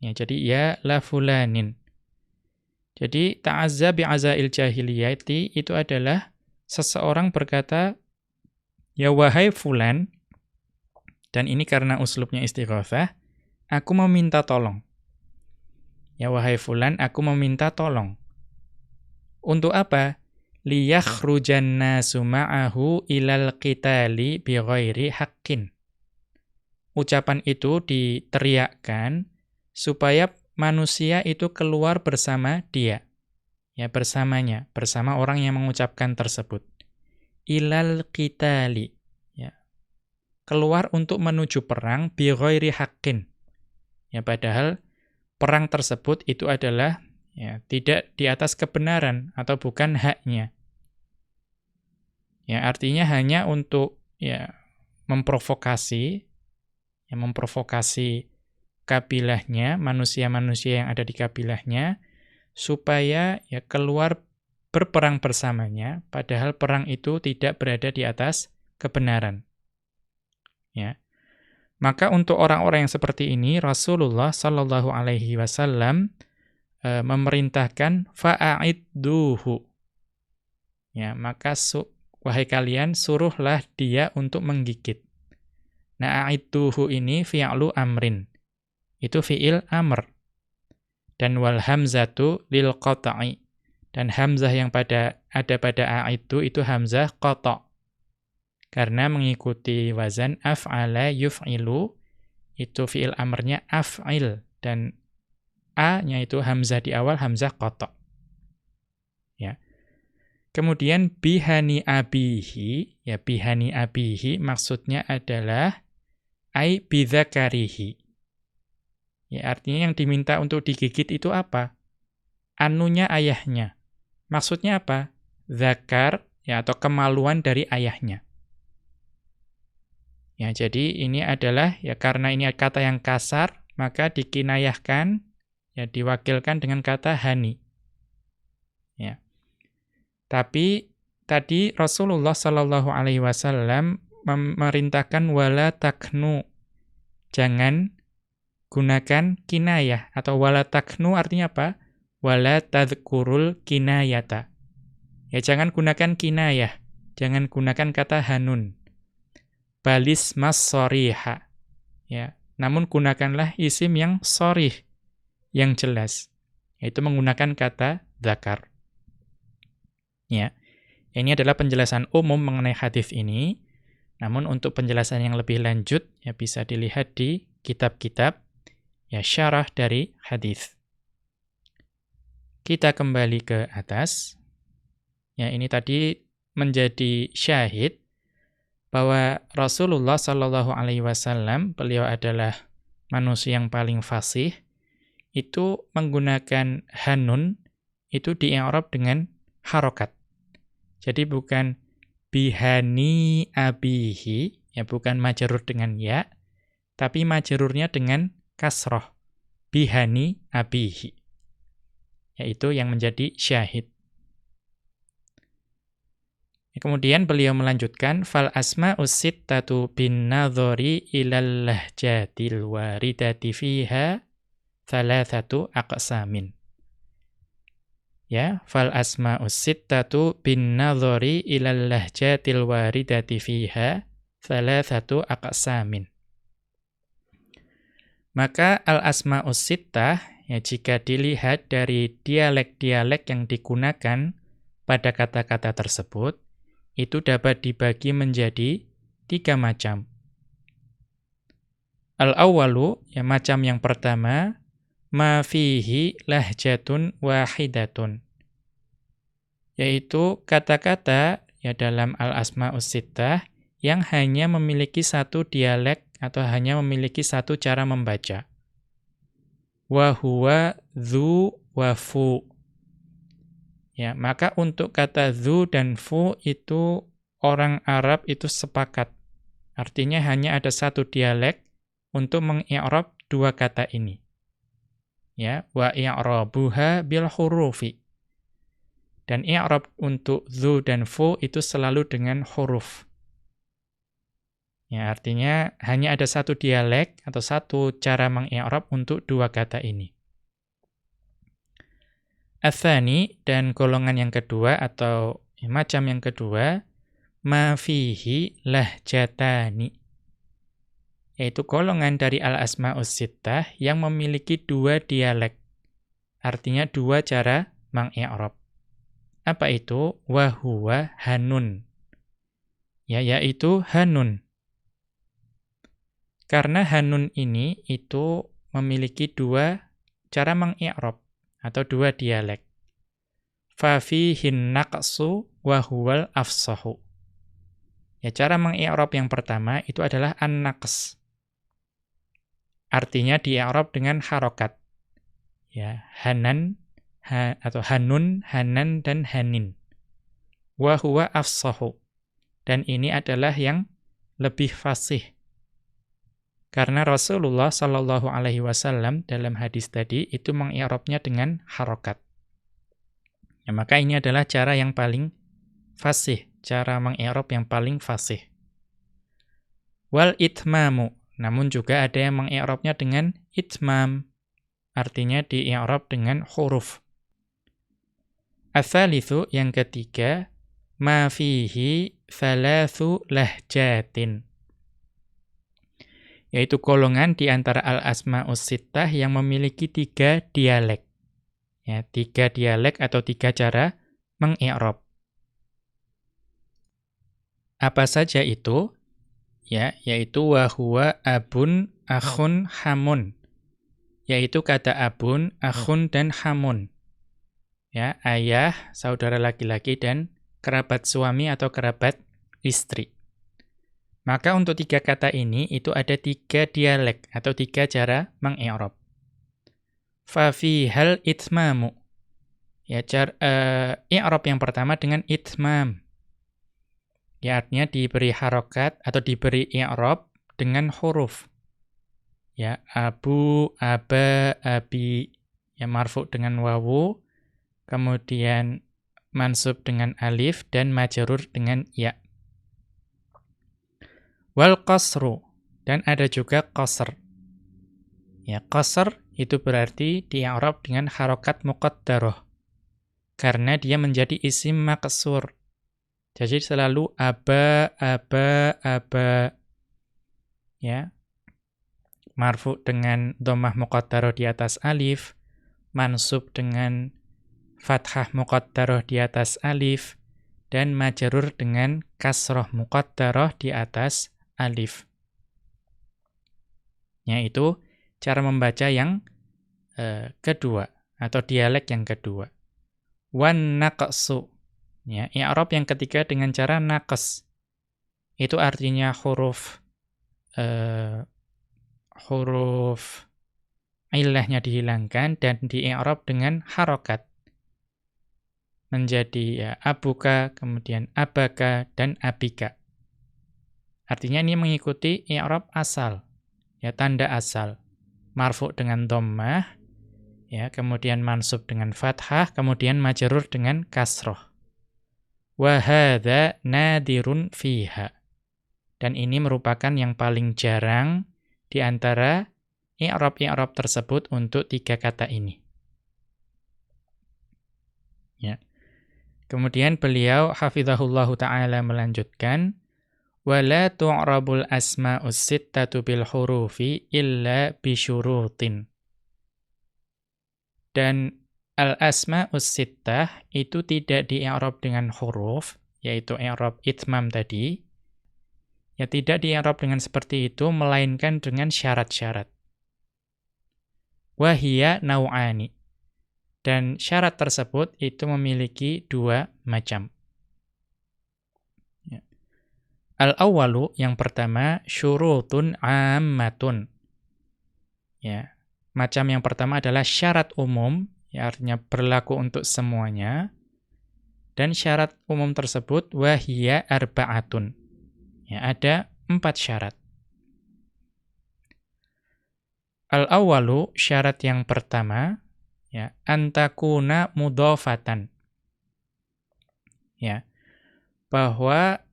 Ya, jadi ya la fulanin. Jadi ta'azza bi'azail jahiliyati itu adalah seseorang berkata ya wahai fulan dan ini karena uslubnya istighatsah, aku meminta tolong. Ya wahai fulan, aku meminta tolong. Untuk apa? Liyakhrujan nasu ma'ahu ilal qitali bighairi haqqin ucapan itu diteriakkan supaya manusia itu keluar bersama dia. Ya, bersamanya, bersama orang yang mengucapkan tersebut. Ilal qitali. Ya. Keluar untuk menuju perang bi ghairi haqqin. Ya, padahal perang tersebut itu adalah ya, tidak di atas kebenaran atau bukan haknya. Ya, artinya hanya untuk ya memprovokasi yang memprovokasi kabilahnya, manusia-manusia yang ada di kabilahnya, supaya ya keluar berperang bersamanya, padahal perang itu tidak berada di atas kebenaran. Ya. Maka untuk orang-orang yang seperti ini, Rasulullah Shallallahu Alaihi Wasallam e, memerintahkan fa'aidduhu. Ya, maka su wahai kalian suruhlah dia untuk menggigit. Nah, aituhu ini fi'lu amrin. Itu fi'il amr. Dan wal hamzatu lil qata'i. Dan hamzah yang pada ada pada aitu itu hamzah qata'. Karena mengikuti wazan af'ala yuf'ilu itu fi'il amrnya af'il dan a-nya itu hamzah di awal hamzah qata'. Ya. Kemudian bihani abihi, ya bihani abihi maksudnya adalah ai bidzakarihi. Ya, artinya yang diminta untuk digigit itu apa? Anunya ayahnya. Maksudnya apa? Zakar ya atau kemaluan dari ayahnya. Ya, jadi ini adalah ya karena ini kata yang kasar, maka dikinayahkan ya diwakilkan dengan kata hani. Ya. Tapi tadi Rasulullah Shallallahu alaihi wasallam memerintahkan wala taknu. Jangan gunakan kinayah atau wala taknu artinya apa? Wala tadhkurul kinayata. Ya jangan gunakan kinayah. Jangan gunakan kata hanun. Balis mas soriha. Ya, namun gunakanlah isim yang sorih, yang jelas. Yaitu menggunakan kata zakar. Ya. Ini adalah penjelasan umum mengenai hadis ini. Namun untuk penjelasan yang lebih lanjut ya bisa dilihat di kitab-kitab ya syarah dari hadis. Kita kembali ke atas. Ya ini tadi menjadi syahid bahwa Rasulullah Shallallahu alaihi wasallam beliau adalah manusia yang paling fasih itu menggunakan hanun itu di Arab dengan harokat. Jadi bukan bihani abihi, ya bukan majerur dengan ya, tapi majerurnya dengan kasroh, bihani abihi. Yaitu yang menjadi syahid. Ya, kemudian beliau melanjutkan, fal asma usittatu bin nadhori ilal lahjatil waridati fiha thalathatu aqsamin. Ya, fal asma'us sittatu bin nadhari ilal lahjatil waridati fiha thalathatu aqsamin. Maka al-asma'us sittah, ya jika dilihat dari dialek-dialek yang digunakan pada kata-kata tersebut, itu dapat dibagi menjadi tiga macam. Al-awwalu, ya macam yang pertama, ma fihi lahjatun wahidatun. Yaitu kata-kata ya dalam al-asma'us sittah yang hanya memiliki satu dialek atau hanya memiliki satu cara membaca. Wa huwa wa fu. Ya, maka untuk kata dhu dan fu itu orang Arab itu sepakat. Artinya hanya ada satu dialek untuk mengi'rab dua kata ini. Ya, wa i'rabuha bil hurufi. Dan i'rab untuk dhu dan fu itu selalu dengan huruf. Ya, artinya hanya ada satu dialek atau satu cara mengi'rab untuk dua kata ini. Athani dan golongan yang kedua atau ya, macam yang kedua ma fihi lahjatani yaitu golongan dari al-asmaus sittah yang memiliki dua dialek. Artinya dua cara mengi'rab. Apa itu? Wa huwa hanun. Ya, yaitu hanun. Karena hanun ini itu memiliki dua cara mengi'rab atau dua dialek. Fafihin naqsu wa huwal afsahu. Ya, cara mengi'rab yang pertama itu adalah an-naqs. Artinya di'rab dengan harokat. Ya, hanan ha, atau hanun, hanan dan hanin. Wa huwa afsahu. Dan ini adalah yang lebih fasih karena Rasulullah Shallallahu Alaihi Wasallam dalam hadis tadi itu mengiarabnya dengan harokat. Ya, maka ini adalah cara yang paling fasih, cara mengiarab yang paling fasih. Wal itmamu, namun juga ada yang mengiarabnya dengan itmam, artinya diiarab dengan huruf. Asalithu yang ketiga, ma fihi thalathu lahjatin yaitu golongan di antara al-asma'us sittah yang memiliki tiga dialek. Ya, tiga dialek atau tiga cara mengi'rab. Apa saja itu? Ya, yaitu wa huwa abun, akhun, hamun. Yaitu kata abun, akhun dan hamun. Ya, ayah, saudara laki-laki dan kerabat suami atau kerabat istri. Maka untuk tiga kata ini, itu ada tiga dialek atau tiga cara mengi'rab. Fafi hal itmamu. Ya, car, uh, i'rab yang pertama dengan itmam. Ya, artinya diberi harokat atau diberi i'rab dengan huruf. Ya, abu, aba, abi. Ya, marfu dengan wawu. Kemudian mansub dengan alif dan majarur dengan ya. Wal qasru dan ada juga qasr. Ya, qasr itu berarti di Arab dengan harokat muqaddarah. Karena dia menjadi isim maksur. Jadi selalu aba, aba, aba. Ya. Marfu dengan dhammah muqaddarah di atas alif, mansub dengan fathah muqaddarah di atas alif, dan majarur dengan kasroh muqaddarah di atas alif. Yaitu cara membaca yang uh, kedua atau dialek yang kedua. Wan naqsu. Ya, i'rab yang ketiga dengan cara naqas. Itu artinya huruf uh, huruf ilahnya dihilangkan dan di i'rab dengan harokat. Menjadi ya abuka, kemudian abaka dan abika. Artinya ini mengikuti i'rab asal. Ya, tanda asal. Marfu dengan dhammah, ya, kemudian mansub dengan fathah, kemudian majrur dengan kasroh. Wa hadza nadirun fiha. Dan ini merupakan yang paling jarang di antara i'rab-i'rab tersebut untuk tiga kata ini. Ya. Kemudian beliau hafizahullahu taala melanjutkan wala tu'rabul asma'us sittatu bil hurufi illa bisyurutin. Dan al-asma'us sittah itu tidak di-i'rab dengan huruf, yaitu i'rab itmam tadi. Ya tidak di-i'rab dengan seperti itu melainkan dengan syarat-syarat. Wahia nau'ani. Dan syarat tersebut itu memiliki dua macam. Al-awwalu yang pertama syurutun ammatun. Ya. Macam yang pertama adalah syarat umum, ya artinya berlaku untuk semuanya. Dan syarat umum tersebut wahia arba'atun. Ya, ada empat syarat. Al-awwalu syarat yang pertama ya antakuna mudhafatan. Ya. Bahwa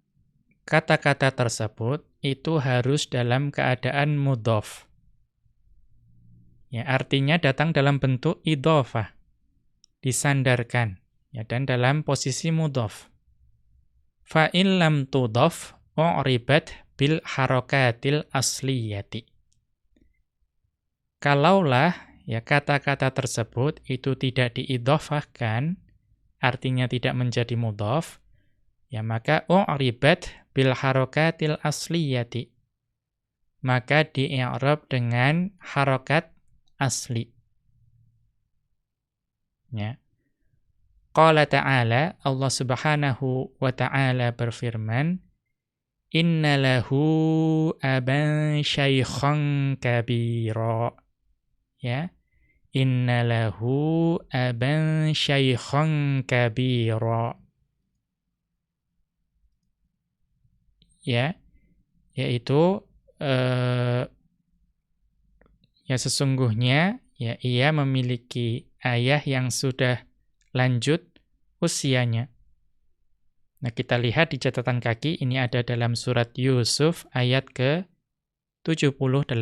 kata-kata tersebut itu harus dalam keadaan mudhof. Ya, artinya datang dalam bentuk idhofah. Disandarkan ya dan dalam posisi mudhof. Fa in lam tudhaf u'ribat bil harakatil asliyati. Kalaulah ya kata-kata tersebut itu tidak diidhofahkan, artinya tidak menjadi mudhof, ya maka u'ribat bil harokatil asliyati. Maka di-i'rab dengan harokat asli. Ya. Qala ta'ala, Allah subhanahu wa ta'ala berfirman, Inna lahu aban syaikhan kabira. Ya. Inna lahu aban syaikhan kabira. Ya yaitu eh, ya sesungguhnya ya ia memiliki ayah yang sudah lanjut usianya. Nah, kita lihat di catatan kaki ini ada dalam surat Yusuf ayat ke 78.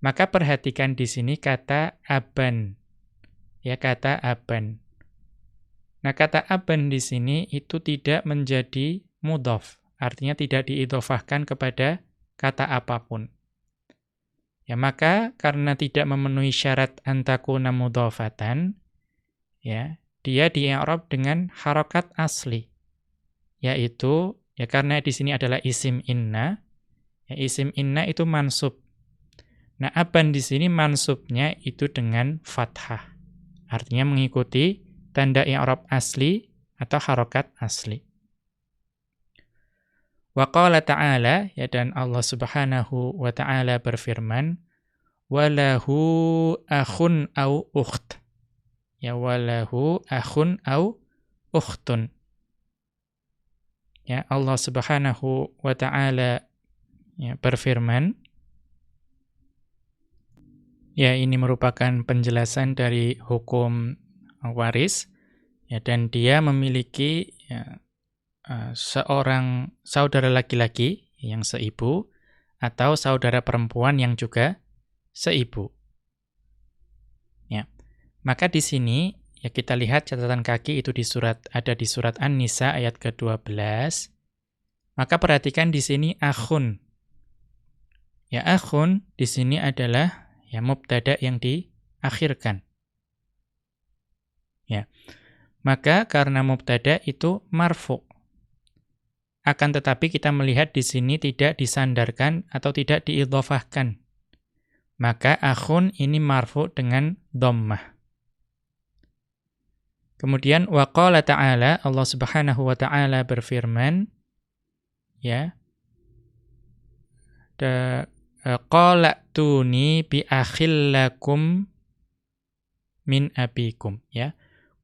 Maka perhatikan di sini kata aban. Ya, kata aban. Nah, kata aban di sini itu tidak menjadi mudhof, artinya tidak diidhofahkan kepada kata apa pun. Ya maka karena tidak memenuhi syarat antakuna mudhofatan, ya, dia di i'rab dengan harokat asli. Yaitu ya karena di sini adalah isim inna, ya isim inna itu mansub. Nah, aban di sini mansubnya itu dengan fathah. Artinya mengikuti tanda i'rab asli atau harokat asli. Wa qala ta'ala ya dan Allah Subhanahu wa taala berfirman walahu akhun au ukht. Ya walahu akhun au ukhtun. Ya Allah Subhanahu wa taala ya berfirman Ya ini merupakan penjelasan dari hukum waris ya dan dia memiliki ya, Eh, seorang saudara laki-laki yang seibu atau saudara perempuan yang juga seibu. Ya. Maka di sini ya kita lihat catatan kaki itu di surat ada di surat An-Nisa ayat ke-12. Maka perhatikan di sini akhun. Ya akhun di sini adalah ya mubtada yang diakhirkan. Ya. Maka karena mubtada itu marfu akan tetapi kita melihat di sini tidak disandarkan atau tidak diidhofahkan. Maka akhun ini marfu dengan dhammah. Kemudian waqala ta'ala Allah Subhanahu wa taala berfirman ya da e, qala tuni bi akhillakum min abikum ya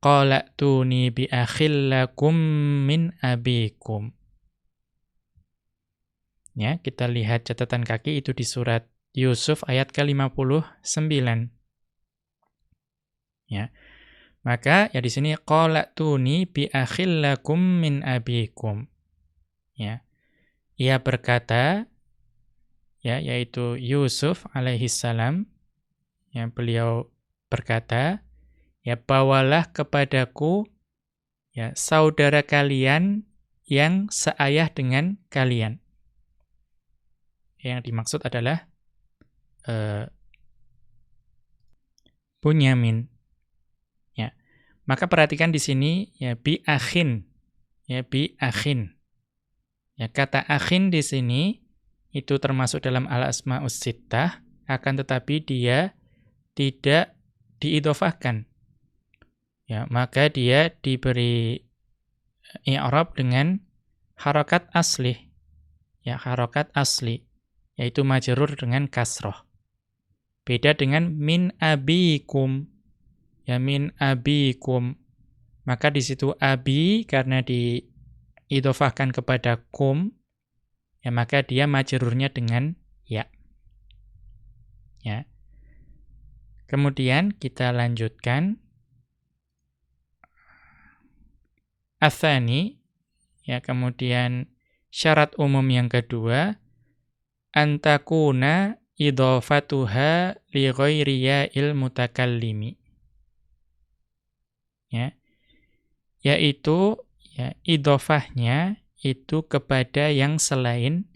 qala tuni bi akhillakum min abikum Ya, kita lihat catatan kaki itu di surat Yusuf ayat ke-59. Ya. Maka ya di sini tuni bi akhillakum min abikum. Ya. Ia berkata ya yaitu Yusuf alaihi salam yang beliau berkata ya bawalah kepadaku ya saudara kalian yang seayah dengan kalian. Yang dimaksud adalah uh, Bunyamin. Ya. Maka perhatikan di sini ya bi akhin. Ya bi akhin. Ya kata akhin di sini itu termasuk dalam al-asmaus sittah akan tetapi dia tidak diidofahkan. Ya, maka dia diberi i'rab dengan harokat asli. Ya, harokat asli yaitu majrur dengan kasroh. Beda dengan min abikum. Ya min abikum. Maka di situ abi karena diidofahkan kepada kum ya maka dia majrurnya dengan ya. Ya. Kemudian kita lanjutkan Athani, ya kemudian syarat umum yang kedua, antakuna idhafatuha li ghairiya'il mutakallimi. Ya. Yaitu ya idhofahnya itu kepada yang selain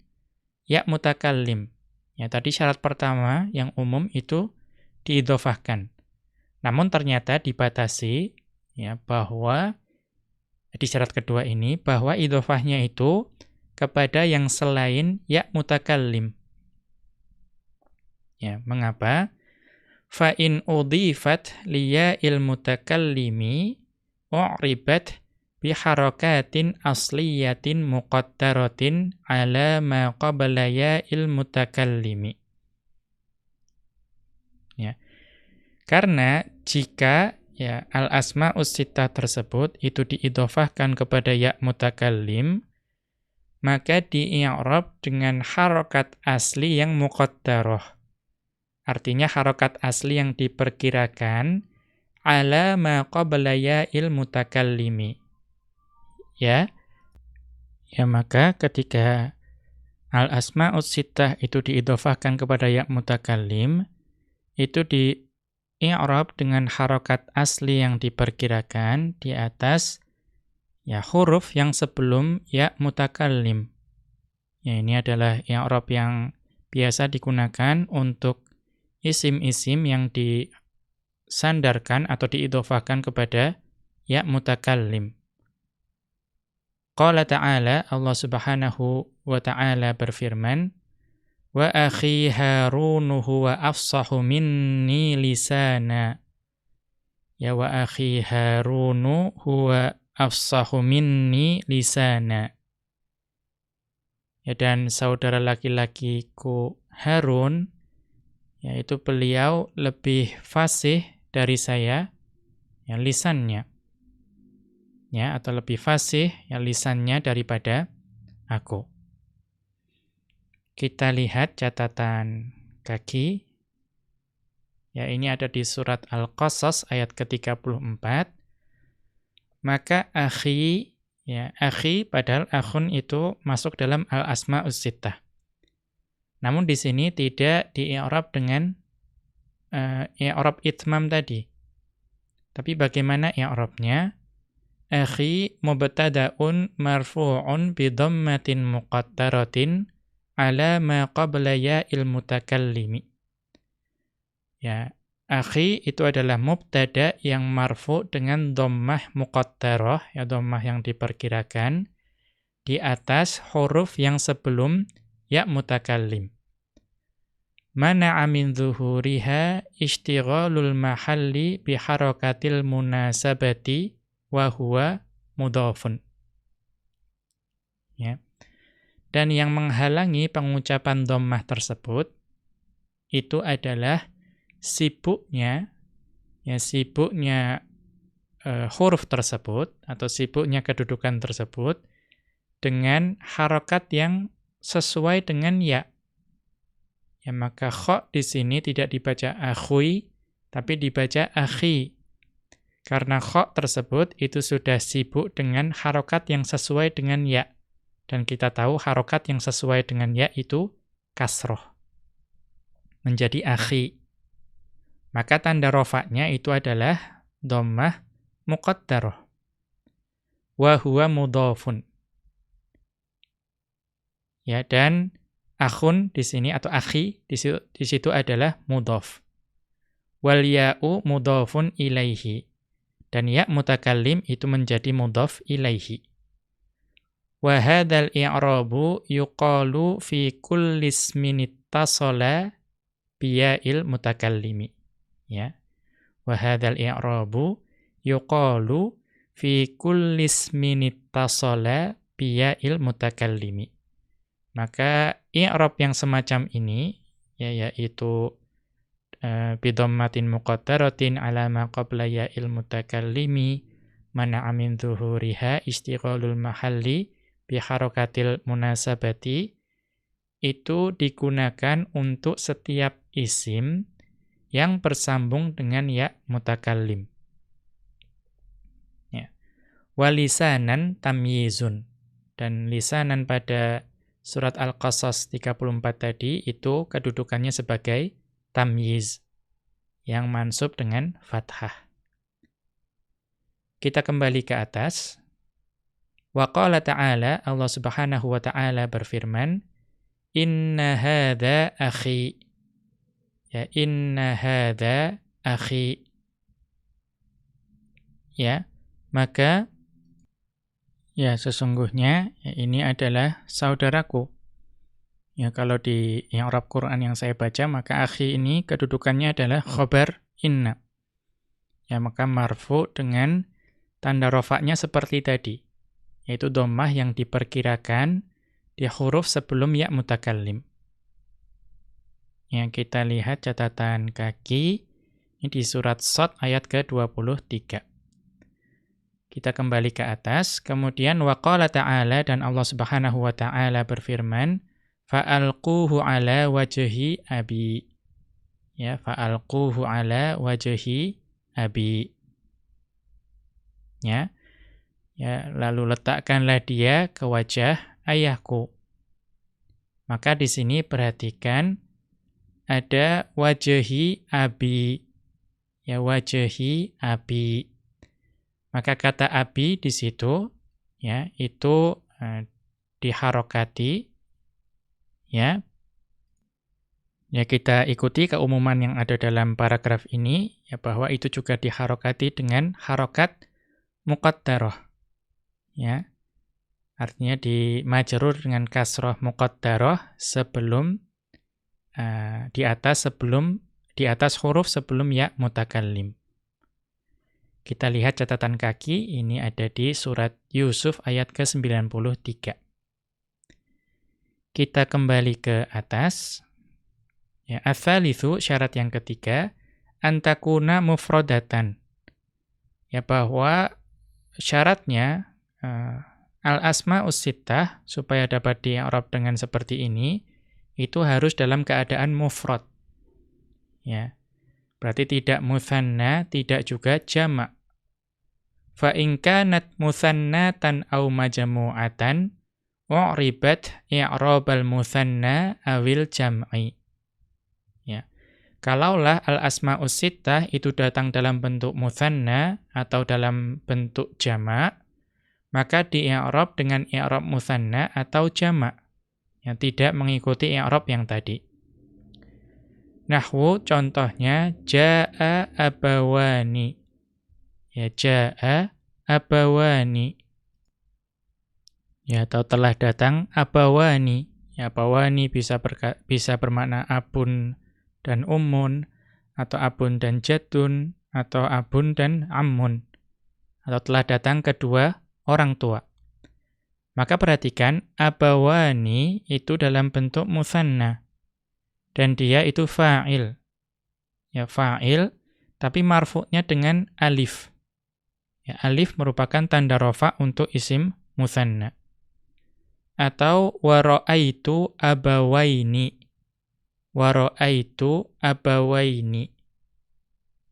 ya mutakallim. Ya, tadi syarat pertama yang umum itu diidhofahkan. Namun ternyata dibatasi ya bahwa di syarat kedua ini bahwa idhofahnya itu kepada yang selain ya mutakallim. Ya, mengapa? Fa in udhifat liya il mutakallimi u'ribat bi harakatin asliyatin muqaddaratin ala ma qabla ya il mutakallimi. Ya. Karena jika ya al asma sittah tersebut itu diidhofahkan kepada ya mutakallim maka di-i'rab dengan harokat asli yang muqaddarah artinya harokat asli yang diperkirakan ala ma qabla il mutakallimi. Ya. Ya maka ketika al asma sittah itu diidhofahkan kepada ya mutakallim itu di i'rab dengan harokat asli yang diperkirakan di atas ya huruf yang sebelum ya mutakallim. Ya ini adalah i'rab yang biasa digunakan untuk isim-isim yang disandarkan atau diidofahkan kepada ya mutakallim. Qala ta'ala Allah Subhanahu wa ta'ala berfirman Wa akhi Harun huwa afsahu minni lisana. Ya wa akhi Harun huwa afsahu minni lisana. Ya dan saudara laki-lakiku Harun yaitu beliau lebih fasih dari saya ya lisannya. Ya atau lebih fasih ya lisannya daripada aku. Kita lihat catatan kaki. Ya, ini ada di surat Al-Qasas ayat ke-34. Maka akhi, ya, akhi padahal akhun itu masuk dalam al-asma'us sittah. Namun di sini tidak di-i'rab dengan uh, i'rab itmam tadi. Tapi bagaimana i'rabnya? Akhi mubtada'un marfu'un bi dhammatin muqaddaratin ala ma qabla il mutakallimi. Ya, akhi itu adalah mubtada yang marfu dengan dhammah muqaddarah, ya dhammah yang diperkirakan di atas huruf yang sebelum ya mutakallim. Mana amin zuhuriha ishtighalul mahalli biharakatil munasabati wa huwa mudhafun. Ya. Dan yang menghalangi pengucapan dhammah tersebut itu adalah sibuknya ya sibuknya e, huruf tersebut atau sibuknya kedudukan tersebut dengan harokat yang sesuai dengan ya. Ya maka kho di sini tidak dibaca akhui tapi dibaca akhi. Karena kho tersebut itu sudah sibuk dengan harokat yang sesuai dengan ya. Dan kita tahu harokat yang sesuai dengan ya itu kasroh. Menjadi akhi. Maka tanda rofaknya itu adalah dhammah muqaddaroh. Wa huwa mudhafun. Ya, dan akhun di sini atau akhi di situ, di situ adalah mudhaf. Wal ya'u mudhafun ilaihi. Dan ya mutakallim itu menjadi mudhaf ilaihi. Wa hadzal i'rabu yuqalu fi kulli ismin ittasala biya'il mutakallimi. Ya. Wa hadzal i'rabu yuqalu fi kulli ismin ittasala biya'il mutakallimi. Maka i'rab yang semacam ini ya yaitu uh, bidhammatin muqaddaratin ala ma qabla ya'il mutakallimi mana'a min dhuhuriha istighalul mahalli bi harakatil munasabati itu digunakan untuk setiap isim yang bersambung dengan ya mutakallim. Ya. Walisanan tamyizun. Dan lisanan pada surat Al-Qasas 34 tadi itu kedudukannya sebagai tamyiz yang mansub dengan fathah. Kita kembali ke atas. Wa qala ta'ala Allah Subhanahu wa taala berfirman, "Inna hadza akhi." Ya, "Inna hadza akhi." Ya, maka Ya, sesungguhnya ya, ini adalah saudaraku. Ya, kalau di yang Arab Quran yang saya baca, maka akhi ini kedudukannya adalah khobar inna. Ya, maka marfu dengan tanda rofaknya seperti tadi. Yaitu domah yang diperkirakan di huruf sebelum ya mutakallim. Yang kita lihat catatan kaki ini di surat Sot ayat ke-23. Kita kembali ke atas. Kemudian waqala ta'ala dan Allah Subhanahu wa taala berfirman, fa'alquhu ala wajhi abi. Ya, fa'alquhu ala wajhi abi. Ya. Ya, lalu letakkanlah dia ke wajah ayahku. Maka di sini perhatikan ada wajhi abi. Ya, wajhi abi. Maka kata abi di situ ya itu uh, diharokati ya. Ya kita ikuti keumuman yang ada dalam paragraf ini ya bahwa itu juga diharokati dengan harokat muqaddarah. Ya. Artinya di majrur dengan kasroh muqaddarah sebelum uh, di atas sebelum di atas huruf sebelum ya mutakallim. Kita lihat catatan kaki, ini ada di surat Yusuf ayat ke-93. Kita kembali ke atas. Ya, itu syarat yang ketiga, antakuna mufrodatan. Ya, bahwa syaratnya uh, al-asma usittah supaya dapat di dengan seperti ini itu harus dalam keadaan mufrad. Ya. Berarti tidak muthanna, tidak juga jamak. Fa in kanat muthannatan aw majmu'atan u'ribat i'rabal muthanna awil jam'i. Ya. Kalaulah al-asma'us sittah itu datang dalam bentuk muthanna atau dalam bentuk jamak, maka di i'rab dengan i'rab muthanna atau jamak yang tidak mengikuti i'rab yang tadi. Nahwu contohnya jaa abawani. Ya jaa abawani. Ya atau telah datang abawani. Ya abawani bisa berka, bisa bermakna abun dan ummun atau abun dan jatun atau abun dan ammun atau telah datang kedua orang tua maka perhatikan abawani itu dalam bentuk musanna dan dia itu fa'il ya fa'il tapi marfu'nya dengan alif Ya, alif merupakan tanda rofa untuk isim musanna. Atau waro'aitu abawaini. Waro'aitu abawaini.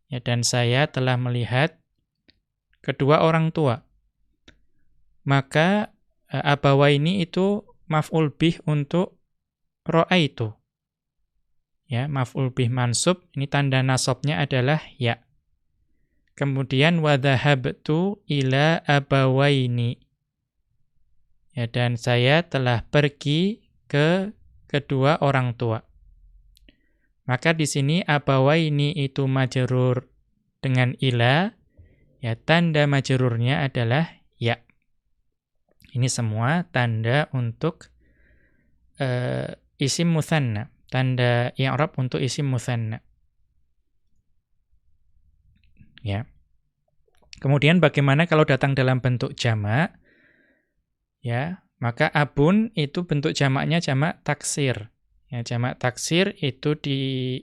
Ya, dan saya telah melihat kedua orang tua. Maka abawaini itu maf'ul bih untuk ro'aitu. Ya, maf'ul bih mansub, ini tanda nasabnya adalah ya. Kemudian wadhahabtu ila abawaini. Ya dan saya telah pergi ke kedua orang tua. Maka di sini abawaini itu majrur dengan ila, ya tanda majrurnya adalah. Ini semua tanda untuk uh, isim muthanna, tanda i'rab untuk isim muthanna. Ya. Kemudian bagaimana kalau datang dalam bentuk jamak? Ya, maka abun itu bentuk jamaknya jamak taksir. Ya, jamak taksir itu di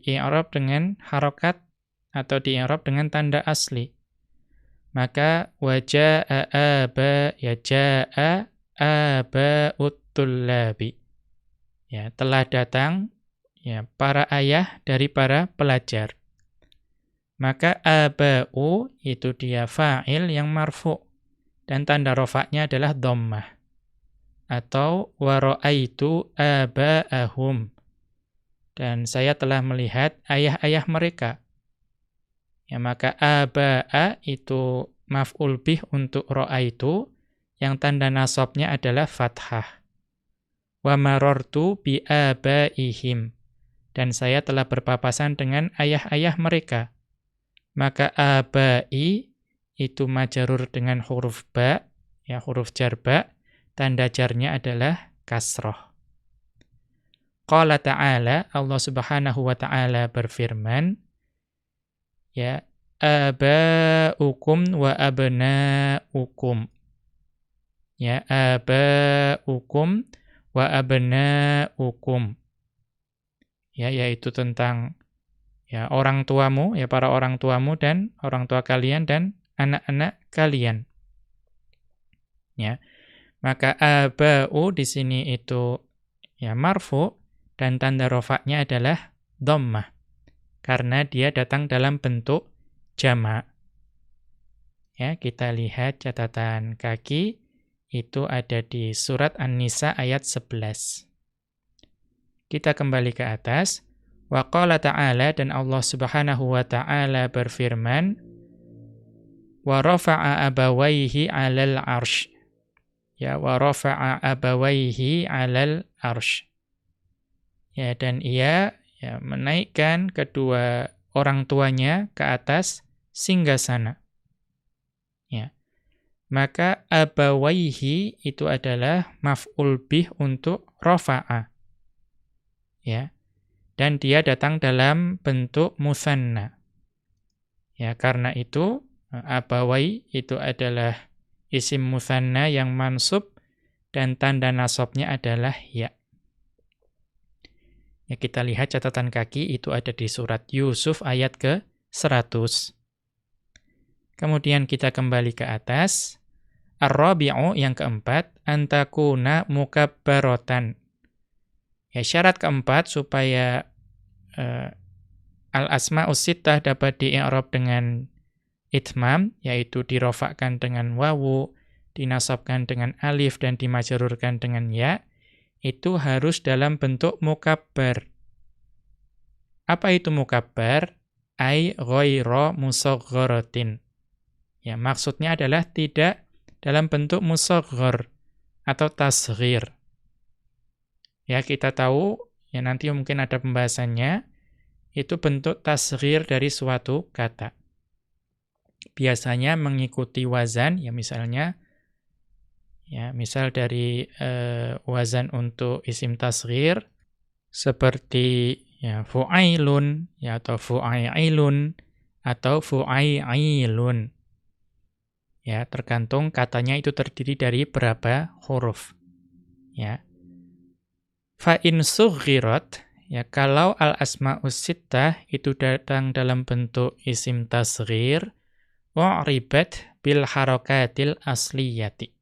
i'rab dengan harokat atau di i'rab dengan tanda asli. Maka wajaa aba ya jaa aba utullabi. Ya, telah datang ya para ayah dari para pelajar. Maka aba'u itu dia fa'il yang marfu dan tanda rofaknya adalah dhammah. Atau wara'aitu aba'ahum. Dan saya telah melihat ayah-ayah mereka. Ya maka aba'a itu maf'ul bih untuk ra'aitu yang tanda nasabnya adalah fathah. Wa marartu bi abaihim. Dan saya telah berpapasan dengan ayah-ayah mereka maka abai itu majarur dengan huruf ba, ya huruf jar ba, tanda jarnya adalah kasroh. Qala ta'ala, Allah subhanahu wa ta'ala berfirman, ya, aba'ukum wa abna'ukum. Ya, aba'ukum wa abna'ukum. Ya, yaitu tentang ya orang tuamu ya para orang tuamu dan orang tua kalian dan anak-anak kalian. Ya. Maka abau di sini itu ya marfu dan tanda rofaknya adalah dhammah karena dia datang dalam bentuk jamak ya kita lihat catatan kaki itu ada di surat An-Nisa ayat 11 kita kembali ke atas Wa qala ta'ala dan Allah Subhanahu wa taala berfirman wa rafa'a abawaihi 'alal 'arsy. Ya wa rafa'a abawaihi 'alal 'arsy. Ya dan ia ya menaikkan kedua orang tuanya ke atas singgasana. Ya. Maka abawaihi itu adalah maf'ul bih untuk rafa'a. Ya dan dia datang dalam bentuk musanna. Ya, karena itu abawai itu adalah isim musanna yang mansub dan tanda nasabnya adalah ya. Ya, kita lihat catatan kaki itu ada di surat Yusuf ayat ke 100. Kemudian kita kembali ke atas. Ar-rabi'u yang keempat, antakuna mukabbarotan. Ya, syarat keempat supaya uh, al-asma'us sittah dapat di-i'rab dengan itmam, yaitu dirofakkan dengan wawu, dinasabkan dengan alif, dan dimajrurkan dengan ya, itu harus dalam bentuk mukabbar. Apa itu mukabbar? Ai ghaira musagharatin. Ya, maksudnya adalah tidak dalam bentuk musaghar atau tasghir. Ya, kita tahu ya nanti mungkin ada pembahasannya, itu bentuk tasghir dari suatu kata. Biasanya mengikuti wazan, ya misalnya, ya misal dari uh, wazan untuk isim tasghir, seperti ya fu'ailun, ya atau fu'ailun, atau fu'ailun. Ya, tergantung katanya itu terdiri dari berapa huruf. Ya. Fa in sughirat ya kalau al asmaus sittah itu datang dalam bentuk isim tasghir ribat bil harakatil asliyati.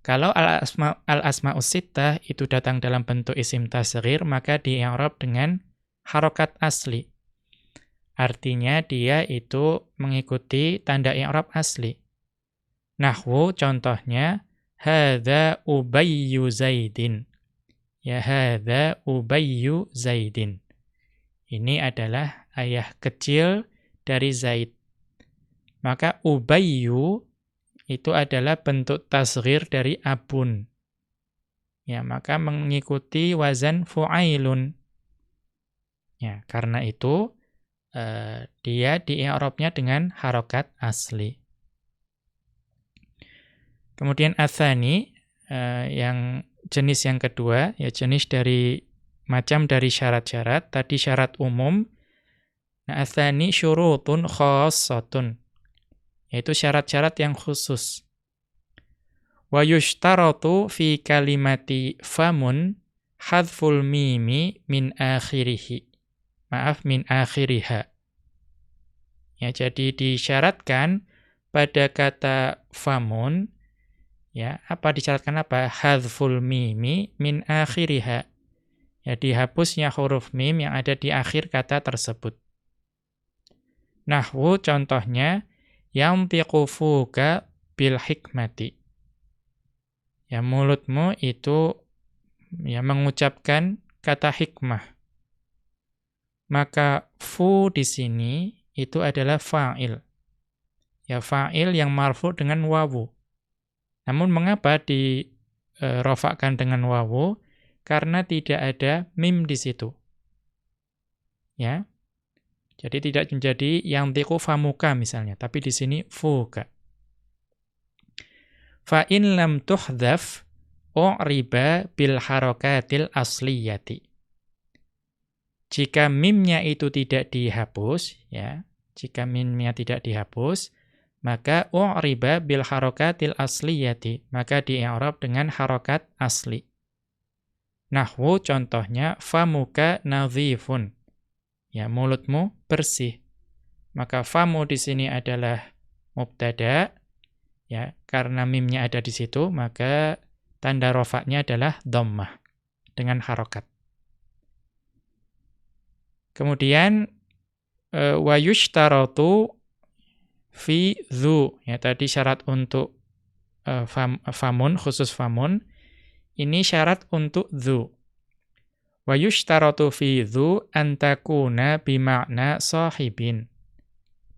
Kalau al asma al asmaus sittah itu datang dalam bentuk isim tasghir maka di i'rab dengan harokat asli. Artinya dia itu mengikuti tanda i'rab asli. Nahwu contohnya hadza ubayyu zaidin. Ya hadza Ubayyu Zaidin. Ini adalah ayah kecil dari Zaid. Maka Ubayyu itu adalah bentuk tasghir dari abun. ya maka mengikuti wazan fu'ailun. Ya, karena itu uh, dia di i'rabnya dengan harokat asli. Kemudian athani uh, yang jenis yang kedua, ya jenis dari macam dari syarat-syarat, tadi syarat umum. Nah, athani syurutun khassatun. Yaitu syarat-syarat yang khusus. Wa yushtaratu fi kalimati famun hadful mimi min akhirihi. Maaf, min akhiriha. Ya, jadi disyaratkan pada kata famun, ya, apa disyaratkan apa? Hadful mimi min akhiriha. Ya, dihapusnya huruf mim yang ada di akhir kata tersebut. Nahwu contohnya, yang bil hikmati ya mulutmu itu ya mengucapkan kata hikmah. Maka fu di sini itu adalah fa'il. Ya fa'il yang marfu dengan wawu. Namun mengapa dirofakkan e, dengan wawu? Karena tidak ada mim di situ. Ya. Jadi tidak menjadi yang tiku famuka misalnya, tapi di sini fuka. Fa in lam tuhdhaf u'riba bil harakatil asliyati. Jika mimnya itu tidak dihapus, ya, jika mimnya tidak dihapus, maka u'riba bil harakatil asliyati, maka di-i'rab dengan harokat asli. Nahwu contohnya famuka nadhifun. Ya, mulutmu bersih. Maka famu di sini adalah mubtada, Ya, karena mimnya ada di situ, maka tanda rofaknya adalah dhammah dengan harokat. Kemudian e, wa yushtaratu fi dhu. Ya, tadi syarat untuk uh, fam, famun khusus famun. Ini syarat untuk dhu. Wa yushtaratu fi dhu an takuna bima'na sahibin.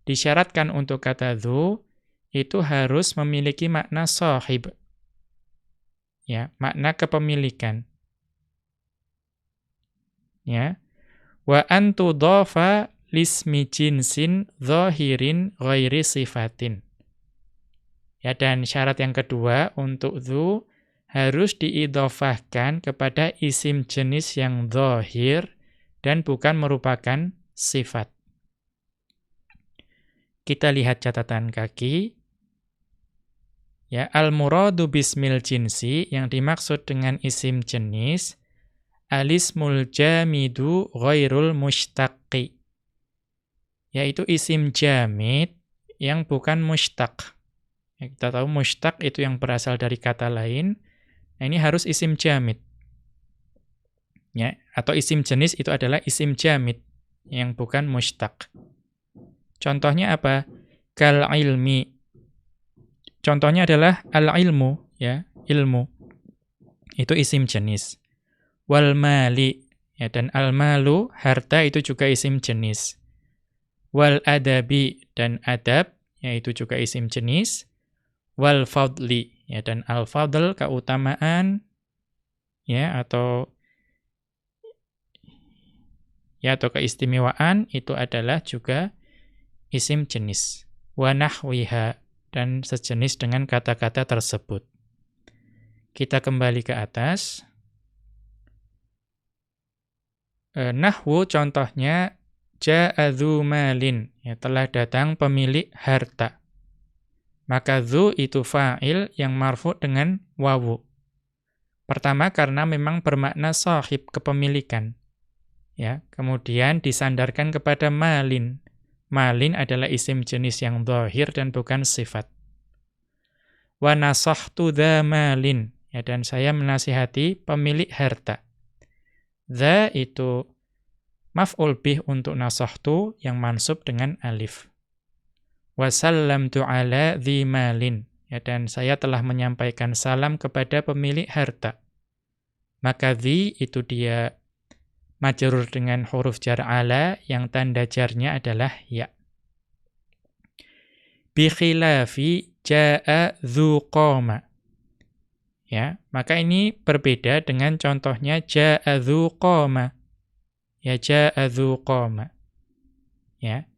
Disyaratkan untuk kata dhu itu harus memiliki makna sahib. Ya, makna kepemilikan. Ya. Wa antu dhafa lismi jinsin zahirin ghairi sifatin. Ya, dan syarat yang kedua untuk dhu harus diidhofahkan kepada isim jenis yang zahir dan bukan merupakan sifat. Kita lihat catatan kaki. Ya, al-muradu bismil jinsi yang dimaksud dengan isim jenis alismul jamidu ghairul mushtaqi. Yaitu isim jamid yang bukan mushtaq. Ya, kita tahu mushtaq itu yang berasal dari kata lain. Nah, ini harus isim jamid. Ya, atau isim jenis itu adalah isim jamid yang bukan mushtaq. Contohnya apa? Kal ilmi Contohnya adalah al-ilmu, ya, ilmu. Itu isim jenis. Wal mali, ya, dan al-malu, harta itu juga isim jenis. Wal adabi, dan adab, yaitu juga isim jenis. Wal fadli, ya, dan al-fadl, keutamaan, ya, atau ya atau keistimewaan itu adalah juga isim jenis. Wa nahwiha dan sejenis dengan kata-kata tersebut. Kita kembali ke atas. E, nahwu contohnya ja'adhu malin, ya telah datang pemilik harta. Maka dhu itu fa'il yang marfu dengan wawu. Pertama karena memang bermakna sahib kepemilikan. Ya, kemudian disandarkan kepada malin. Malin adalah isim jenis yang zahir dan bukan sifat. Wa nasahtu dha malin. Ya, dan saya menasihati pemilik harta. Dha itu maf'ul bih untuk nasahtu yang mansub dengan alif. Wa sallamtu ala dhi malin. Ya, dan saya telah menyampaikan salam kepada pemilik harta. Maka dhi itu dia majrur dengan huruf jar ala yang tanda jarnya adalah ya. Bi khilafi jaa dzu qama. Ya, maka ini berbeda dengan contohnya ja'adzu qama. Ya ja'adzu qama. Ya.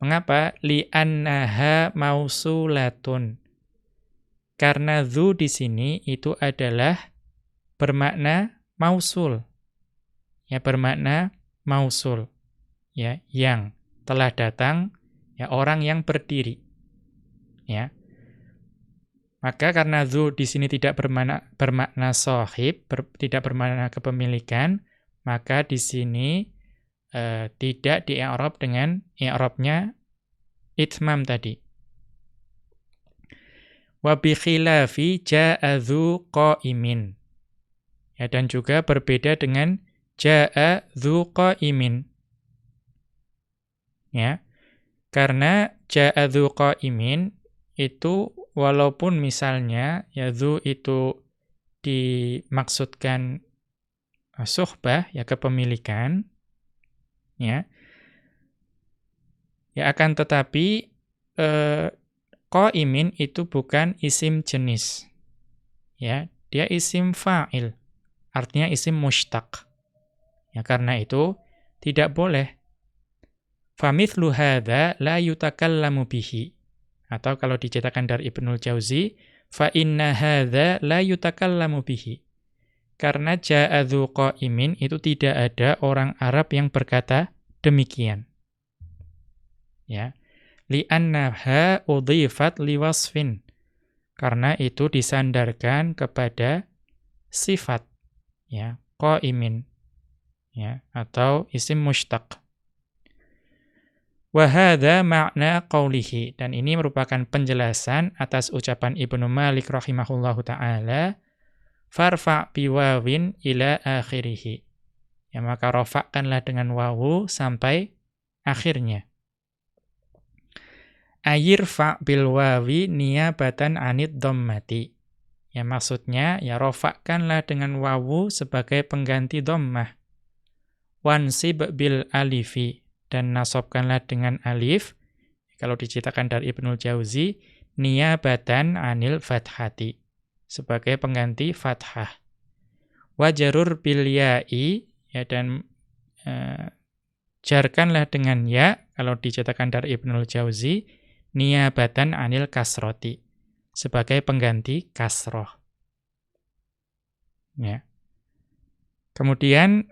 Mengapa? Li'annaha mausulatun. Karena dzu di sini itu adalah bermakna mausul. Ya, bermakna mausul. Ya, yang telah datang ya orang yang berdiri. Ya. Maka karena zu di sini tidak bermakna, bermakna sohib, ber, tidak bermakna kepemilikan, maka di sini uh, tidak di i'rab dengan i'rabnya itmam tadi. Wa bi khilafi ja'a dzu qa'imin. Ya dan juga berbeda dengan ja'a dzu qa'imin. Ya. Karena ja'a dzu qa'imin itu walaupun misalnya ya zu itu dimaksudkan uh, suhbah ya kepemilikan ya. Ya akan tetapi eh, qaimin itu bukan isim jenis. Ya dia isim fa'il artinya isim mushtaq. Ya karena itu tidak boleh. Famithlu hadza la yutakallamu bihi. Atau kalau dicetakan dari Ibnul Jauzi, fa inna hadza la yutakallamu bihi. Karena ja'adzu qa'imin itu tidak ada orang Arab yang berkata demikian. Ya. Li'annaha udhifat liwasfin. Karena itu disandarkan kepada sifat ya, qa'imin. Ya, atau isim mushtaq. Wahada makna qawlihi. Dan ini merupakan penjelasan atas ucapan Ibnu Malik rahimahullahu ta'ala. Farfa' biwawin ila akhirihi. Ya maka rofakkanlah dengan wawu sampai akhirnya. Ayirfa' bil wawi niyabatan anid dhammati. Ya maksudnya ya rofakkanlah dengan wawu sebagai pengganti dhammah. Wansib bil alifi dan nasobkanlah dengan alif. Kalau diciptakan dari Ibnul Jauzi, niyabatan anil fathati. Sebagai pengganti fathah. Wajarur bil ya'i, ya dan uh, jarkanlah dengan ya, kalau diciptakan dari Ibnul Jauzi, niyabatan anil kasroti. Sebagai pengganti kasroh. Ya. Kemudian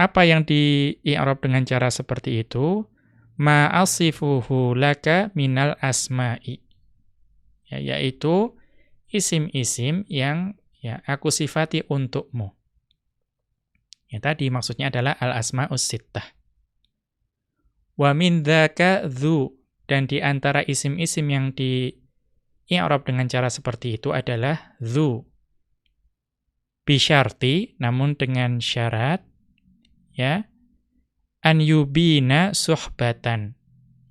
apa yang di i'rab dengan cara seperti itu? Ma'asifuhu laka minal asma'i. Ya, yaitu isim-isim yang ya aku sifati untukmu. Ya tadi maksudnya adalah al-asma'us sittah. Wa min dzu dan di antara isim-isim yang di i'rab dengan cara seperti itu adalah dzu. Bisyarti namun dengan syarat ya an yubina suhbatan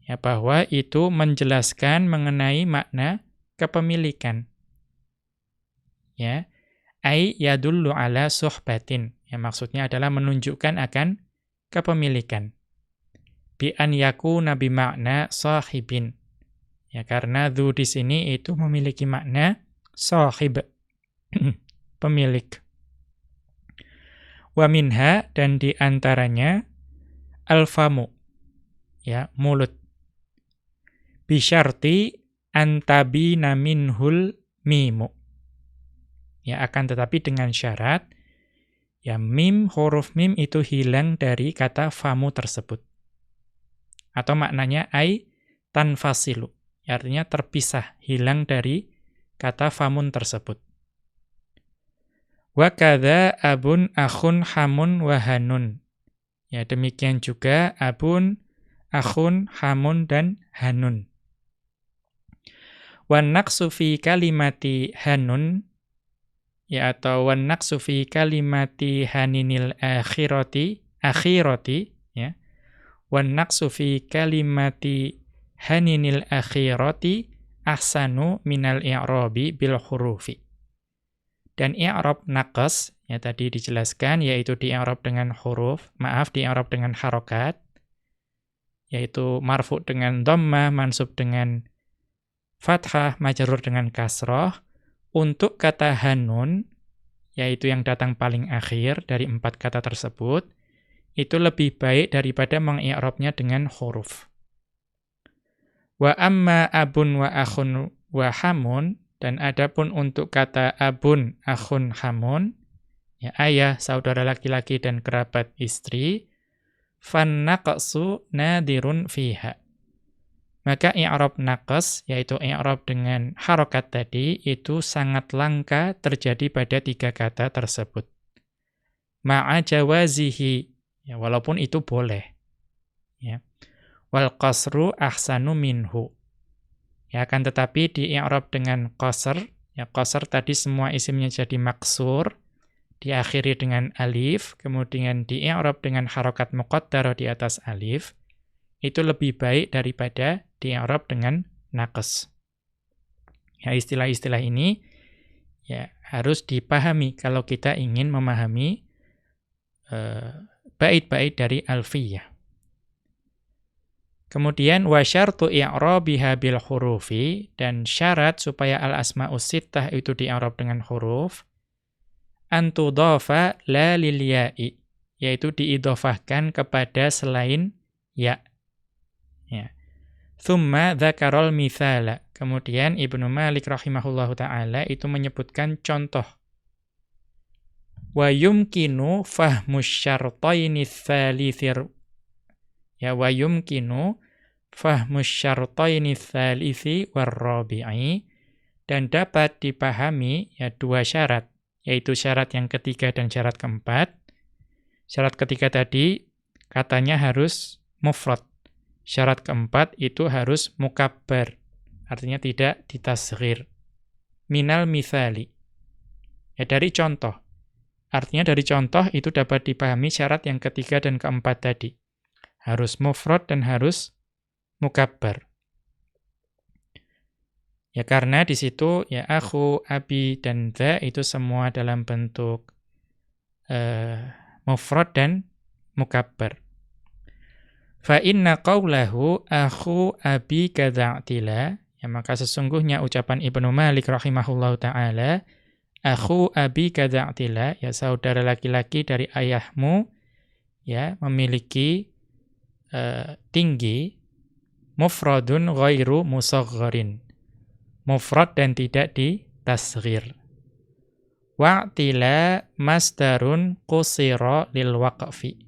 ya bahwa itu menjelaskan mengenai makna kepemilikan ya. Ai yadullu ala suhbatin. Ya maksudnya adalah menunjukkan akan kepemilikan. Bi an yakuna bi makna sahibin. Ya karena dzu di sini itu memiliki makna sahib pemilik. Wa minha dan di antaranya alfamu ya mulut. Bisyarti antabina minhul mimu ya akan tetapi dengan syarat ya mim huruf mim itu hilang dari kata famu tersebut atau maknanya ai tanfasilu artinya terpisah hilang dari kata famun tersebut Wa kadza abun akhun hamun wahanun. Ya demikian juga abun, akhun, hamun dan hanun. Wan naqsu fi kalimati hanun ya atau wan naqsu fi kalimati haninil akhirati akhirati ya. Wan naqsu fi kalimati haninil akhirati ahsanu minal i'rabi bil hurufi. Dan i'rab naqas, ya tadi dijelaskan, yaitu di i'rab dengan huruf, maaf, di i'rab dengan harokat, yaitu marfu dengan dhamma, mansub dengan fathah, majarur dengan kasroh, untuk kata hanun, yaitu yang datang paling akhir dari empat kata tersebut, itu lebih baik daripada mengi'rabnya dengan huruf. Wa amma abun wa akhun wa hamun, dan adapun untuk kata abun, akhun, hamun, ya ayah, saudara laki-laki dan kerabat istri, fannaqsu nadirun fiha maka i'rab naqas, yaitu i'rab dengan harokat tadi, itu sangat langka terjadi pada tiga kata tersebut. Ma'a jawazihi, ya, walaupun itu boleh. Ya. Wal ahsanu minhu. Ya, akan tetapi di i'rab dengan qasr, ya qasr tadi semua isimnya jadi maksur, diakhiri dengan alif, kemudian di i'rab dengan harokat muqaddarah di atas alif, itu lebih baik daripada di Arab dengan nakes. Ya, istilah-istilah ini ya harus dipahami kalau kita ingin memahami eh, bait-bait uh, dari alfiyah. Kemudian wa syartu i'rabiha bil hurufi dan syarat supaya al asmaus sittah itu di i'rab dengan huruf antudhafa la lil ya'i yaitu diidhofahkan kepada selain. Ya. Thumma dzakarol mithala. Kemudian Ibnu Malik rahimahullahu taala itu menyebutkan contoh. Wa yumkinu fahmu syartaini tsalitsir Ya wa yumkinu fahmu syartaini tsalitsi warrabi'i dan dapat dipahami ya dua syarat, yaitu syarat yang ketiga dan syarat keempat. Syarat ketiga tadi katanya harus mufrad. Syarat keempat itu harus mukabbar. Artinya tidak ditasghir. Minal mithali. Ya dari contoh. Artinya dari contoh itu dapat dipahami syarat yang ketiga dan keempat tadi. Harus mufrad dan harus mukabbar. Ya karena di situ ya aku, abi dan dha itu semua dalam bentuk uh, mufrad dan mukabbar. Fa inna qawlahu akhu abi kadza'tila ya maka sesungguhnya ucapan Ibnu Malik rahimahullahu taala akhu abi kadza'tila ya saudara laki-laki dari ayahmu ya memiliki uh, tinggi mufradun ghairu musaghharin mufrad dan tidak ditasghir. Wa'tila masdarun qusira lil waqfi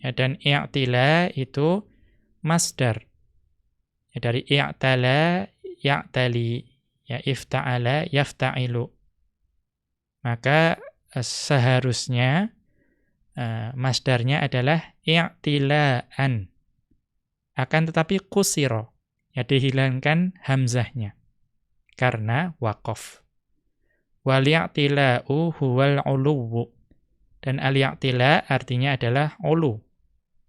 Ya, dan i'tila itu masdar. Ya, dari i'tala, ya'tali, ya ifta'ala, yafta'ilu. Maka eh, seharusnya uh, masdarnya adalah i'tilaan. Akan tetapi kusiro, ya dihilangkan hamzahnya. Karena waqaf. Wal i'tila'u huwal uluwu. Dan al-i'tila artinya adalah ulu